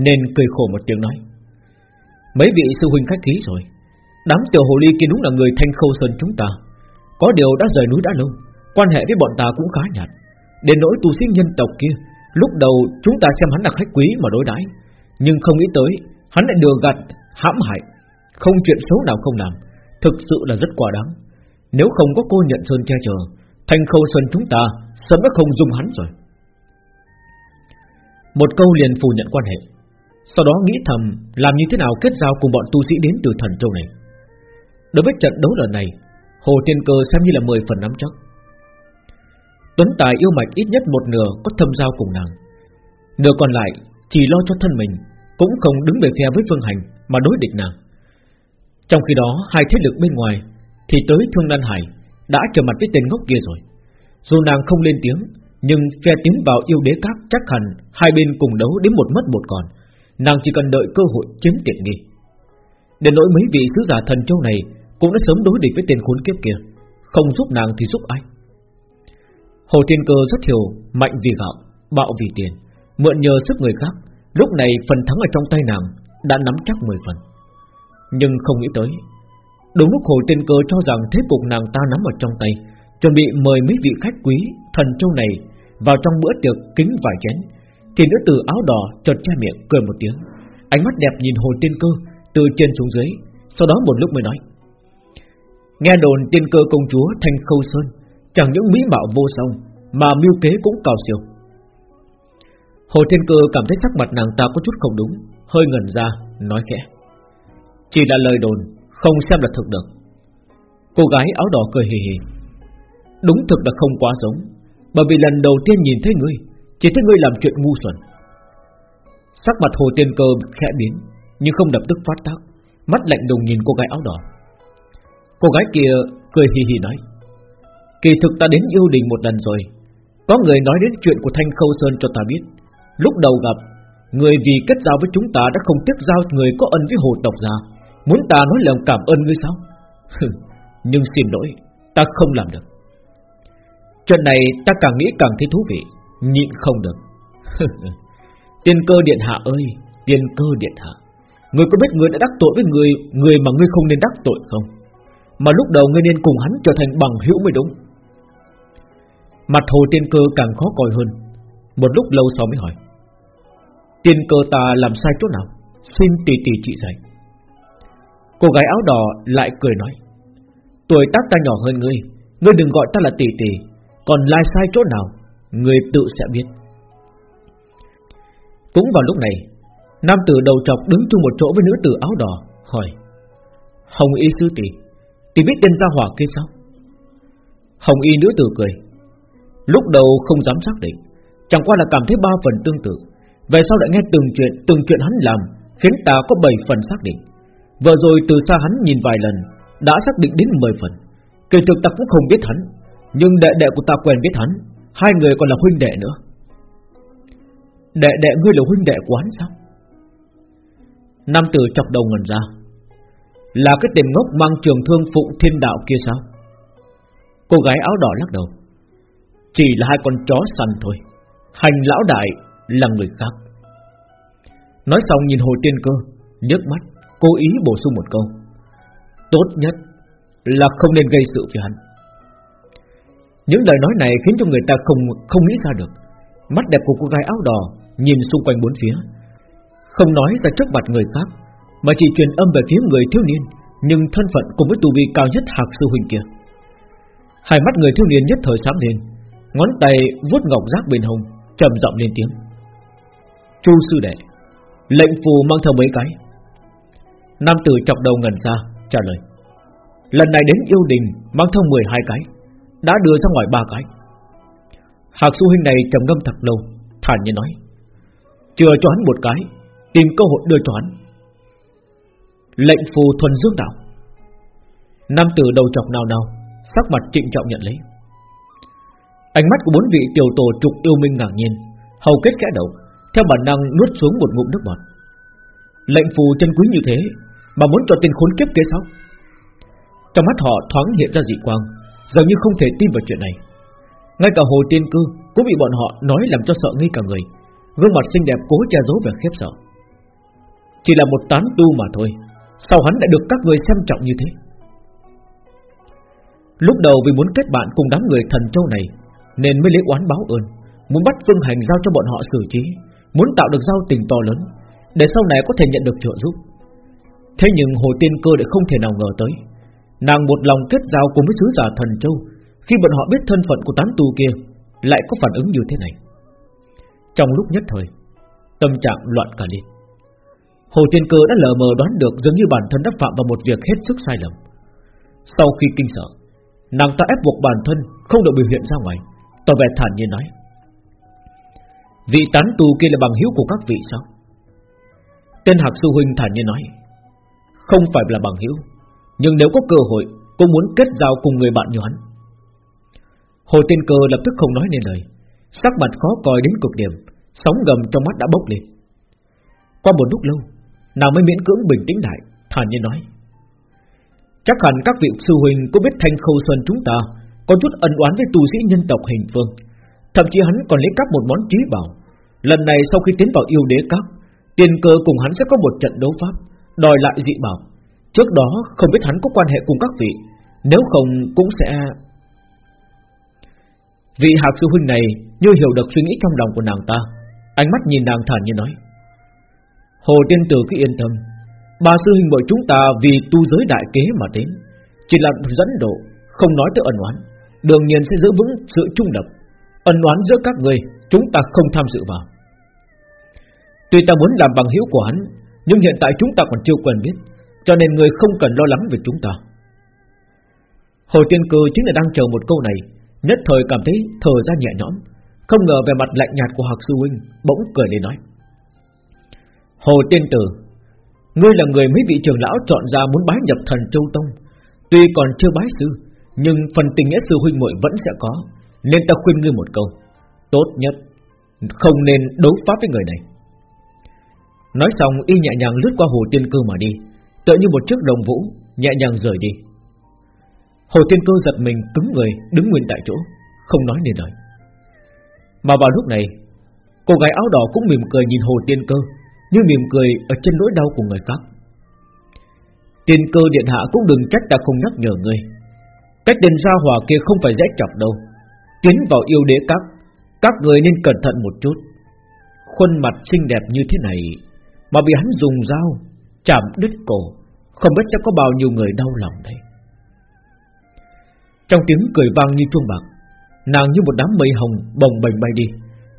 Nên cười khổ một tiếng nói. Mấy vị sư huynh khách khí rồi. Đám tiểu hồ ly kia đúng là người thanh khâu sơn chúng ta. Có điều đã rời núi đã lâu Quan hệ với bọn ta cũng khá nhạt. Đến nỗi tu sĩ nhân tộc kia Lúc đầu chúng ta xem hắn là khách quý mà đối đãi. Nhưng không nghĩ tới Hắn lại đường gạt, hãm hại. Không chuyện xấu nào không làm Thực sự là rất quá đáng. Nếu không có cô nhận sơn che chở Thanh khâu xuân chúng ta Sớm đã không dùng hắn rồi. Một câu liền phủ nhận quan hệ. Sau đó nghĩ thầm Làm như thế nào kết giao cùng bọn tu sĩ đến từ thần châu này. Đối với trận đấu lần này, Hồ Tiên Cơ xem như là 10 phần nắm chắc. Tuấn Tài yêu mạch ít nhất một nửa có thâm giao cùng nàng. Nửa còn lại chỉ lo cho thân mình, Cũng không đứng về phe với Phương Hành Mà đối địch nàng. Trong khi đó, hai thế lực bên ngoài Thì tới Thương Lan Hải đã trở mặt với tên ngốc kia rồi. Dù nàng không lên tiếng Nhưng phe tiến vào yêu đế các chắc hẳn Hai bên cùng đấu đến một mất một còn. Nàng chỉ cần đợi cơ hội chiếm tiện nghi. Đến nỗi mấy vị sứ giả thần châu này Cũng đã sớm đối địch với tên khốn kiếp kia. Không giúp nàng thì giúp ai? Hồ Thiên Cơ rất hiểu Mạnh vì gạo, bạo vì tiền. Mượn nhờ sức người khác Lúc này phần thắng ở trong tay nàng Đã nắm chắc 10 phần. Nhưng không nghĩ tới Đúng lúc Hồ Thiên Cơ cho rằng thế cục nàng ta nắm ở trong tay, Chuẩn bị mời mấy vị khách quý, Thần châu này Vào trong bữa tiệc kính vài chén, Thì nữ tử áo đỏ chợt che miệng cười một tiếng. Ánh mắt đẹp nhìn Hồ Tiên Cơ Từ trên xuống dưới, Sau đó một lúc mới nói, Nghe đồn tiên cơ công chúa Thanh Khâu Sơn Chẳng những mỹ mạo vô song Mà mưu kế cũng cao siêu. Hồ Thiên Cơ cảm thấy sắc mặt nàng ta có chút không đúng, Hơi ngẩn ra, Nói khẽ, Chỉ là lời đồn không xem là thực được. Cô gái áo đỏ cười hì hì. Đúng thực là không quá giống, Bởi vì lần đầu tiên nhìn thấy ngươi, Chỉ thấy ngươi làm chuyện ngu xuẩn. Sắc mặt Hồ Tiên Cơ khẽ biến, Nhưng không lập tức phát tác, Mắt lạnh lùng nhìn cô gái áo đỏ. Cô gái kia cười hì hì nói, Kỳ thực ta đến yêu đình một lần rồi, Có người nói đến chuyện của Thanh Khâu Sơn cho ta biết. Lúc đầu gặp, Người vì kết giao với chúng ta đã không tiếc giao người có ân với hồ tộc ra Muốn ta nói lời cảm ơn ngươi sao? Nhưng xin lỗi, Ta không làm được. Chuyện này ta càng nghĩ càng thấy thú vị, Nhịn không được. Tiên cơ điện hạ ơi, Tiên cơ điện hạ. Người có biết người đã đắc tội với người Người mà ngươi không nên đắc tội không? Mà lúc đầu ngươi nên cùng hắn trở thành bằng hữu mới đúng. Mặt hồ tiên cơ càng khó coi hơn. Một lúc lâu sau mới hỏi, Tiên cơ ta làm sai chỗ nào? Xin tỷ tỷ trị dạy. Cô gái áo đỏ lại cười nói, Tuổi tác ta nhỏ hơn ngươi Ngươi đừng gọi ta là tỷ tỷ, Còn lai sai chỗ nào, Ngươi tự sẽ biết. Cũng vào lúc này, Nam tử đầu trọc đứng chung một chỗ với nữ tử áo đỏ, Hỏi, Hồng y sư tỷ Tỷ biết tên gia hỏa kia sao? Hồng y nữ tử cười, Lúc đầu không dám xác định, Chẳng qua là cảm thấy ba phần tương tự, Về sau lại nghe từng chuyện Từng chuyện hắn làm, Khiến ta có bảy phần xác định. Vừa rồi từ xa hắn nhìn vài lần, Đã xác định đến 10 phần. Kỳ thực ta cũng không biết hắn, Nhưng đệ đệ của ta quen biết hắn, Hai người còn là huynh đệ nữa. Đệ đệ ngươi là huynh đệ của hắn sao? Nam tử chọc đầu ngần ra. Là cái tên ngốc mang trường thương phụng thiên đạo kia sao? Cô gái áo đỏ lắc đầu. Chỉ là hai con chó săn thôi, Hành lão đại là người khác. Nói xong nhìn hồi tiên cơ nhấc mắt. Cố ý bổ sung một câu. Tốt nhất là không nên gây sự với hắn. Những lời nói này khiến cho người ta không không nghĩ ra được. Mắt đẹp của cô gái áo đỏ Nhìn xung quanh bốn phía. Không nói ra trước mặt người khác, Mà chỉ truyền âm về phía người thiếu niên, Nhưng thân phận cùng với tu vi cao nhất hạc sư huynh kia. Hai mắt người thiếu niên nhất thời sáng lên, Ngón tay vuốt ngọc giác bên hông, trầm giọng lên tiếng. Chu sư đệ, Lệnh phù mang theo mấy cái. Nam tử chọc đầu ngần ra, Trả lời. Lần này đến yêu đình, mang theo 12 cái, Đã đưa ra ngoài ba cái. Hạc su huynh này trầm ngâm thật lâu, Thản nhiên nói. Chưa cho hắn một cái, Tìm cơ hội đưa cho hắn. Lệnh phù thuần dương đạo. Nam tử đầu chọc nào nào, Sắc mặt trịnh trọng nhận lấy. Ánh mắt của bốn vị tiểu tổ trục yêu minh ngạc nhiên, Hầu kết kẽ đầu, Theo bản năng nuốt xuống một ngụm nước bọt. Lệnh phù chân quý như thế mà muốn cho tên khốn kiếp kế sao? Trong mắt họ thoáng hiện ra dị quang, Dường như không thể tin vào chuyện này. Ngay cả hồ tiên cư Cũng bị bọn họ nói làm cho sợ ngây cả người. Gương mặt xinh đẹp cố che giấu vẻ khiếp sợ. Chỉ là một tán tu mà thôi, Sao hắn đã được các người xem trọng như thế? Lúc đầu vì muốn kết bạn cùng đám người thần châu này, Nên mới lấy oán báo ơn, Muốn bắt Phương Hành giao cho bọn họ xử trí, Muốn tạo được giao tình to lớn, Để sau này có thể nhận được trợ giúp. Thế nhưng Hồ Tiên Cơ lại không thể nào ngờ tới. Nàng một lòng kết giao cùng với sứ giả thần châu, Khi bọn họ biết thân phận của tán tu kia, Lại có phản ứng như thế này. Trong lúc nhất thời, Tâm trạng loạn cả lên. Hồ Tiên Cơ đã lờ mờ đoán được giống như bản thân đã phạm vào một việc hết sức sai lầm. Sau khi kinh sợ, Nàng ta ép buộc bản thân Không được biểu hiện ra ngoài, Tỏ vẻ thản nhiên nói, Vị tán tu kia là bằng hiếu của các vị sao? Tên Hạc Sư Huynh thản nhiên nói không phải là bằng hữu, Nhưng nếu có cơ hội cô muốn kết giao cùng người bạn như hắn Hồ Tiên Cơ lập tức không nói nên lời. Sắc mặt khó coi đến cực điểm Sóng gầm trong mắt đã bốc lên. Qua một lúc lâu Nàng mới miễn cưỡng bình tĩnh lại Thản nhiên nói. Chắc hẳn các vị sư huynh cũng biết Thanh Khâu Xuân chúng ta có chút ân oán với tu sĩ nhân tộc hình phương. Thậm chí hắn còn lấy cắp một món trí bảo. Lần này sau khi tiến vào yêu đế các, tiền cơ cùng hắn sẽ có một trận đấu pháp, đòi lại dị bảo. Trước đó không biết hắn có quan hệ cùng các vị, nếu không cũng sẽ... Vị hạc sư huynh này như hiểu được suy nghĩ trong lòng của nàng ta, ánh mắt nhìn nàng thản như nói: Hồ tiên tử cứ yên tâm, Ba sư huynh bởi chúng ta vì tu giới đại kế mà đến Chỉ là dẫn độ Không nói tới ẩn oán. Đương nhiên sẽ giữ vững sự trung lập. Ẩn oán giữa các người Chúng ta không tham dự vào. Tuy ta muốn làm bằng hữu của hắn nhưng hiện tại chúng ta còn chưa quen biết, Cho nên người không cần lo lắng về chúng ta. Hồ Tiên Cư chính là đang chờ một câu này, Nhất thời cảm thấy thở ra nhẹ nhõm, Không ngờ về mặt lạnh nhạt của Hạc Sư Huynh Bỗng cười lên nói. Hồ Tiên Tử, Ngươi là người mấy vị trưởng lão chọn ra muốn bái nhập thần Châu Tông. Tuy còn chưa bái sư, Nhưng phần tình nghĩa sư huynh muội vẫn sẽ có, Nên ta khuyên ngươi một câu. Tốt nhất, Không nên đấu pháp với người này. Nói xong y nhẹ nhàng lướt qua hồ tiên cơ mà đi Tựa như một chiếc đồng vũ Nhẹ nhàng rời đi Hồ tiên cơ giật mình cứng người Đứng nguyên tại chỗ Không nói nên lời Mà vào lúc này Cô gái áo đỏ cũng mỉm cười nhìn hồ tiên cơ như mỉm cười ở trên nỗi đau của người khác. tiên cơ điện hạ cũng đừng trách ta không nhắc nhở ngươi. Cách đền ra hòa kia không phải dễ chọc đâu. Tiến vào yêu đế các, các người nên cẩn thận một chút. Khuôn mặt xinh đẹp như thế này mà bị hắn dùng dao chạm đứt cổ, không biết sẽ có bao nhiêu người đau lòng đây. Trong tiếng cười vang như chuông bạc, nàng như một đám mây hồng bồng bềnh bay đi,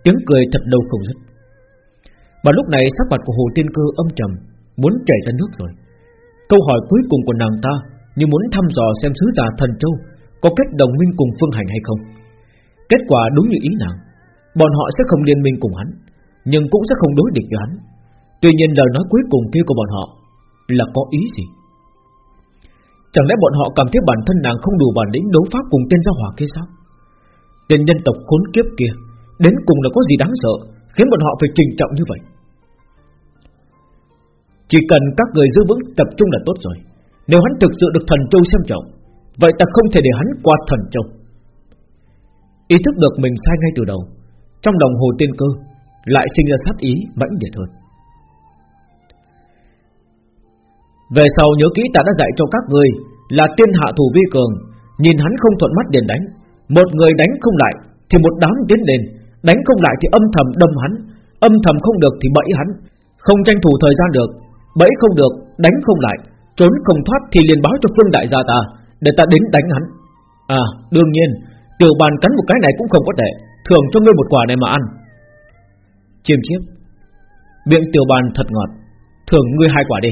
tiếng cười thật đâu không dứt. và lúc này sắc mặt của Hồ Tiên Cơ âm trầm Muốn chảy ra nước rồi Câu hỏi cuối cùng của nàng ta Như muốn thăm dò xem sứ giả thần châu Có kết đồng minh cùng phương hành hay không Kết quả đúng như ý nàng Bọn họ sẽ không liên minh cùng hắn Nhưng cũng sẽ không đối địch với hắn Tuy nhiên lời nói cuối cùng kia của bọn họ Là có ý gì? Chẳng lẽ bọn họ cảm thấy bản thân nàng không đủ bản lĩnh đấu pháp cùng tên gia hỏa kia sao? Tên nhân tộc khốn kiếp kia, Đến cùng là có gì đáng sợ, Khiến bọn họ phải trình trọng như vậy? Chỉ cần các người giữ vững tập trung là tốt rồi. Nếu hắn thực sự được thần châu xem trọng, Vậy ta không thể để hắn qua thần châu. Ý thức được mình sai ngay từ đầu, Trong lòng hồ tiên cơ, Lại sinh ra sát ý mãnh liệt hơn. Về sau nhớ kỹ ta đã dạy cho các người Là tiên hạ thủ vi cường. Nhìn hắn không thuận mắt liền đánh. Một người đánh không lại Thì một đám tiến lên. Đánh không lại thì âm thầm đâm hắn. Âm thầm không được thì bẫy hắn. Không tranh thủ thời gian được. Bẫy không được, đánh không lại. Trốn không thoát thì liền báo cho phương đại gia ta Để ta đến đánh hắn. À đương nhiên Tiểu bàn cắn một cái này cũng không có tệ. Thưởng cho ngươi một quả này mà ăn. Chiêm chiếp. Miệng tiểu bàn thật ngọt. Thưởng ngươi hai quả đi.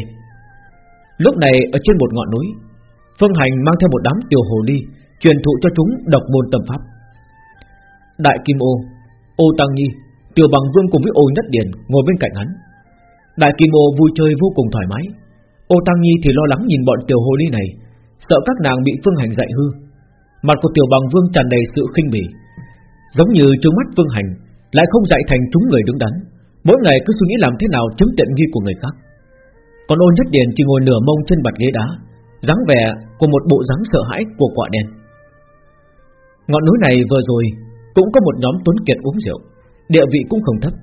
Lúc này ở trên một ngọn núi Phương Hành mang theo một đám tiểu hồ ly Truyền thụ cho chúng độc môn tâm pháp. Đại Kim Ô Ô Tăng Nhi, Tiểu Bằng Vương cùng với Ô Nhất Điền ngồi bên cạnh hắn. Đại Kim Ô vui chơi vô cùng thoải mái. Ô Tăng Nhi thì lo lắng nhìn bọn tiểu hồ ly này Sợ các nàng bị Phương Hành dạy hư. Mặt của tiểu bằng vương tràn đầy sự khinh bỉ. Giống như trướng mắt Phương Hành Lại không dạy thành chúng người đứng đắn. Mỗi ngày cứ suy nghĩ làm thế nào chứng tiện nghi của người khác. Còn ôn nhất điền chỉ ngồi nửa mông trên bạch ghế đá, dáng vẻ của một bộ dáng sợ hãi của quả đen Ngọn núi này vừa rồi Cũng có một nhóm tuấn kiệt uống rượu, Địa vị cũng không thấp.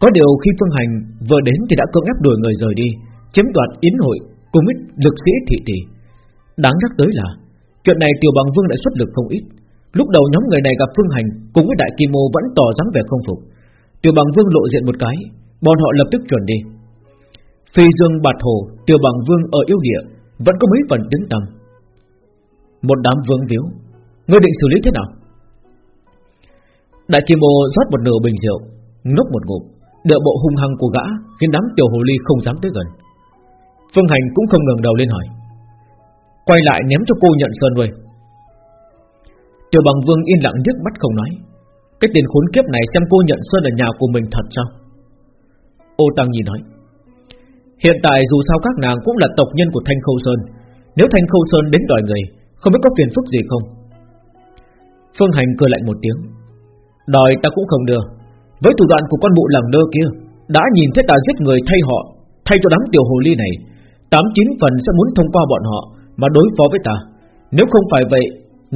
Có điều khi Phương Hành vừa đến Thì đã cưỡng ép đuổi người rời đi, Chiếm đoạt yến hội, cùng ít lực sĩ thị tỷ. Đáng nhắc tới là, Chuyện này Tiểu Bằng Vương đã xuất lực không ít. Lúc đầu nhóm người này gặp Phương Hành Cùng với Đại Kim Mô vẫn tỏ dáng vẻ không phục. Tiểu Bằng Vương lộ diện một cái, Bọn họ lập tức chuẩn đi. Phi Dương Bạt Hồ, Tiểu Bằng Vương ở yêu địa, Vẫn có mấy phần đứng tầm Một đám vương viếu Ngươi định xử lý thế nào? Đại Kim Mô rót một nửa bình rượu, Nốc một ngụm Đợi bộ hung hăng của gã, Khiến đám tiểu hồ ly không dám tới gần. Phương Hành cũng không ngẩng đầu lên hỏi, Quay lại ném cho cô nhận sơn rồi Tiểu bằng vương yên lặng nhức mắt không nói, Cái tiền khốn kiếp này xem cô nhận sơn ở nhà của mình thật sao? Ô Tăng nhìn nói Hiện tại dù sao các nàng cũng là tộc nhân của Thanh Khâu Sơn. Nếu Thanh Khâu Sơn đến đòi người, Không biết có phiền phức gì không? Phương Hành cười lạnh một tiếng. Đòi ta cũng không đưa. Với thủ đoạn của con mụ lằng nơ kia, Đã nhìn thấy ta giết người thay họ, Thay cho đám tiểu hồ ly này, Tám chín phần sẽ muốn thông qua bọn họ Mà đối phó với ta. Nếu không phải vậy,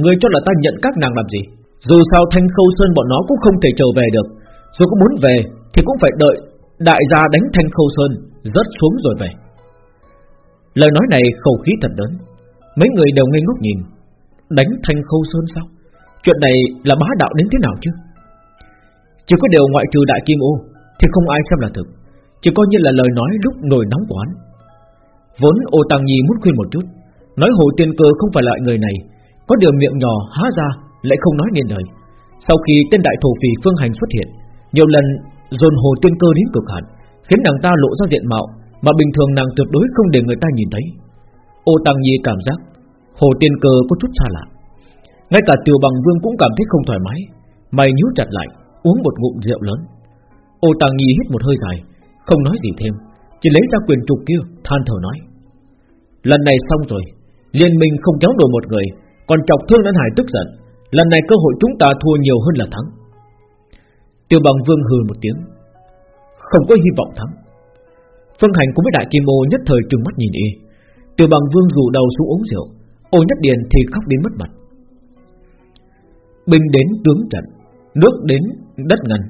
Người cho là ta nhận các nàng làm gì? Dù sao Thanh Khâu Sơn bọn nó cũng không thể trở về được. Dù có muốn về Thì cũng phải đợi Đại gia đánh Thanh Khâu Sơn. Rớt xuống rồi về. Lời nói này khẩu khí thật lớn. Mấy người đều ngây ngốc nhìn. Đánh Thanh Khâu Sơn sao? Chuyện này là bá đạo đến thế nào chứ? Chỉ có điều ngoại trừ Đại Kim Ô Thì không ai xem là thực. Chỉ coi như là lời nói lúc nổi nóng của hắn. Vốn ô Tăng Nhi muốn khuyên một chút. Nói hồ tiên cơ không phải loại người này. Có điều miệng nhỏ há ra Lại không nói nên lời. Sau khi tên đại thổ phì phương hành xuất hiện, Nhiều lần dồn hồ tiên cơ đến cực hạn. Khiến nàng ta lộ ra diện mạo Mà bình thường nàng tuyệt đối không để người ta nhìn thấy. Ô Tăng Nhi cảm giác Hồ tiên cơ có chút xa lạ. Ngay cả Tiểu Bằng Vương cũng cảm thấy không thoải mái, Mày nhíu chặt lại, Uống một ngụm rượu lớn. Ô Tăng Nhi hít một hơi dài, Không nói gì thêm, Chỉ lấy ra quyền trục kia, than thở nói. Lần này xong rồi, Liên minh không kéo nổi một người, Còn chọc thương đến hải tức giận, Lần này cơ hội chúng ta thua nhiều hơn là thắng. Tiểu Bằng Vương hừ một tiếng. Không có hy vọng thắng Phương Hành cũng với Đại Kim Ô nhất thời trừng mắt nhìn y. Tiểu Bằng Vương rủ đầu xuống uống rượu, Ô Nhất Điền thì khóc đến mất mặt. Binh đến tướng trận, Nước đến đất ngần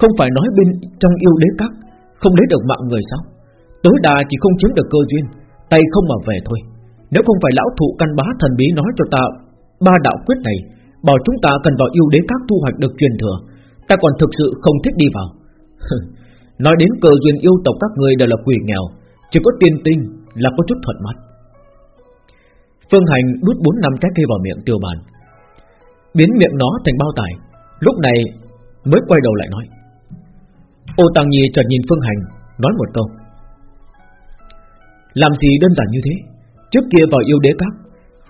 Không phải nói bên trong yêu đế các, Không lấy được mạng người sao? Tối đa chỉ không chiếm được cơ duyên, Tay không mà về thôi. Nếu không phải lão thụ căn bá thần bí nói cho ta Ba đạo quyết này, Bảo chúng ta cần vào yêu đế các thu hoạch được truyền thừa, Ta còn thực sự không thích đi vào. Nói đến cờ duyên yêu tộc các người đều là quỷ nghèo Chỉ có tiên tinh là có chút thuận mắt Phương Hành đút bốn năm trái cây vào miệng tiêu bàn biến miệng nó thành bao tải. Lúc này mới quay đầu lại nói. Ô Tăng Nhi chợt nhìn Phương Hành, nói một câu. Làm gì đơn giản như thế? Trước kia vào yêu đế các,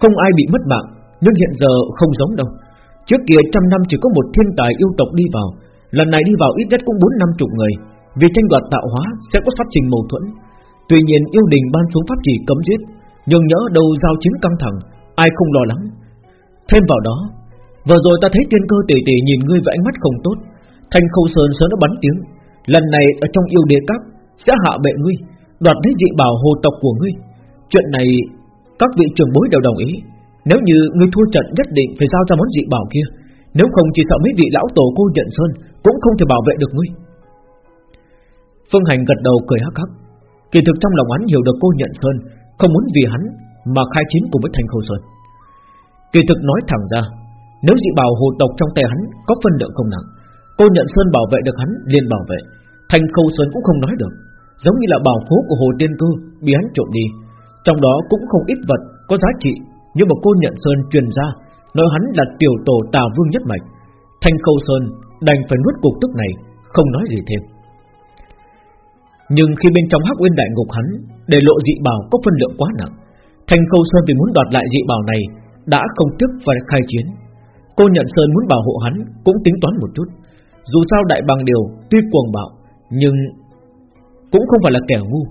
không ai bị mất mạng, nhưng hiện giờ không giống đâu. Trước kia trăm năm chỉ có một thiên tài yêu tộc đi vào, lần này đi vào ít nhất cũng bốn năm chục người, vì tranh đoạt tạo hóa sẽ có phát trình mâu thuẫn. Tuy nhiên yêu đình ban xuống pháp chỉ cấm giết, nhưng nhớ đầu giao chiến căng thẳng, ai không lo lắng. Thêm vào đó, Vừa rồi ta thấy tiên cơ tỷ tỷ nhìn ngươi với ánh mắt không tốt Thanh khâu sơn sớm đã bắn tiếng Lần này ở trong yêu đế cấp Sẽ hạ bệ ngươi Đoạt lấy dị bảo hồ tộc của ngươi Chuyện này các vị trưởng bối đều đồng ý Nếu như ngươi thua trận nhất định Phải giao ra món dị bảo kia Nếu không chỉ sợ mấy vị lão tổ cô nhận sơn Cũng không thể bảo vệ được ngươi Phương Hành gật đầu cười hắc hắc. Kỳ thực trong lòng hắn hiểu được cô nhận sơn Không muốn vì hắn mà khai chiến cùng với Thanh Khâu Sơn. Kỳ thực nói thẳng ra, nếu dị bảo hồ tộc trong tay hắn có phân lượng không nặng, Cô nhận Sơn bảo vệ được hắn liền bảo vệ Thành khâu Sơn cũng không nói được. Giống như là bảo phố của hồ tiên cư Bị hắn trộm đi, Trong đó cũng không ít vật có giá trị, Nhưng mà cô nhận Sơn truyền ra, Nói hắn là tiểu tổ tà vương nhất mạch. Thanh khâu Sơn đành phải nuốt cuộc tức này, Không nói gì thêm. Nhưng khi bên trong hắc uyên đại ngục hắn, Để lộ dị bảo có phân lượng quá nặng, Thanh khâu Sơn vì muốn đoạt lại dị bảo này Đã không tiếc và khai chiến. Cô nhận Sơn muốn bảo hộ hắn Cũng tính toán một chút. Dù sao đại bằng điều tuy cuồng bạo, Nhưng cũng không phải là kẻ ngu.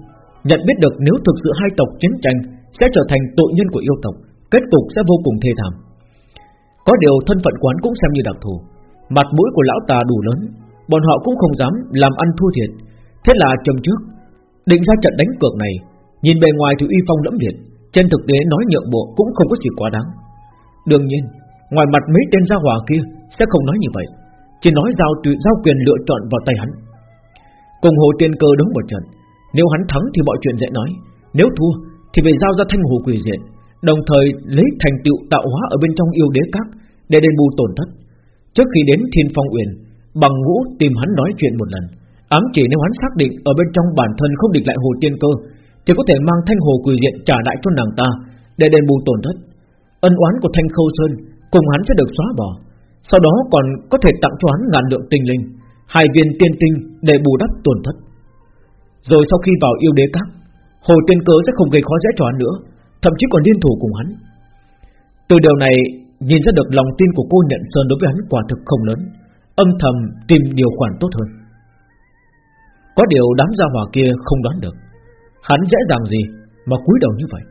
Nhận biết được nếu thực sự hai tộc chiến tranh Sẽ trở thành tội nhân của yêu tộc, Kết cục sẽ vô cùng thê thảm. Có điều thân phận quán cũng xem như đặc thù. Mặt mũi của lão tà đủ lớn, Bọn họ cũng không dám làm ăn thua thiệt. Thế là châm trước Định ra trận đánh cược này. Nhìn bề ngoài thì uy phong lẫm liệt Trên thực tế nói nhượng bộ cũng không có gì quá đáng. Đương nhiên Ngoài mặt mấy tên gia hỏa kia Sẽ không nói như vậy Chỉ nói giao, giao quyền lựa chọn vào tay hắn. Cùng hồ tiên cơ đấu một trận Nếu hắn thắng thì mọi chuyện dễ nói Nếu thua thì phải giao ra thanh hồ quỷ diện Đồng thời lấy thành tựu tạo hóa Ở bên trong yêu đế các Để đền bù tổn thất. Trước khi đến thiên phong uyển Bằng ngũ tìm hắn nói chuyện một lần Ám chỉ nếu hắn xác định ở bên trong bản thân không địch lại hồ tiên cơ, Thì có thể mang thanh hồ quỳ diện trả lại cho nàng ta, Để đền bù tổn thất. Ân oán của thanh khâu sơn Cùng hắn sẽ được xóa bỏ, Sau đó còn có thể tặng cho hắn ngàn lượng tinh linh, Hai viên tiên tinh để bù đắp tổn thất. Rồi sau khi vào yêu đế các, Hồ tiên cơ sẽ không gây khó dễ cho hắn nữa, Thậm chí còn liên thủ cùng hắn. Từ điều này, Nhìn ra được lòng tin của cô nhận Sơn đối với hắn quả thực không lớn, Âm thầm tìm điều khoản tốt hơn. Có điều đám gia hỏa kia không đoán được. Hắn dễ dàng gì Mà cúi đầu như vậy?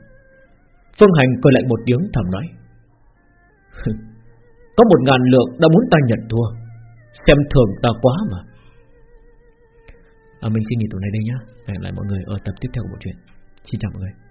Phương Hành cười lại một tiếng thầm nói. Có một ngàn lượng đã muốn ta nhận thua. Xem thường ta quá mà. À, Mình xin nghỉ tụi này đây nhá. Hẹn lại mọi người ở tập tiếp theo của bộ truyện. Xin chào mọi người.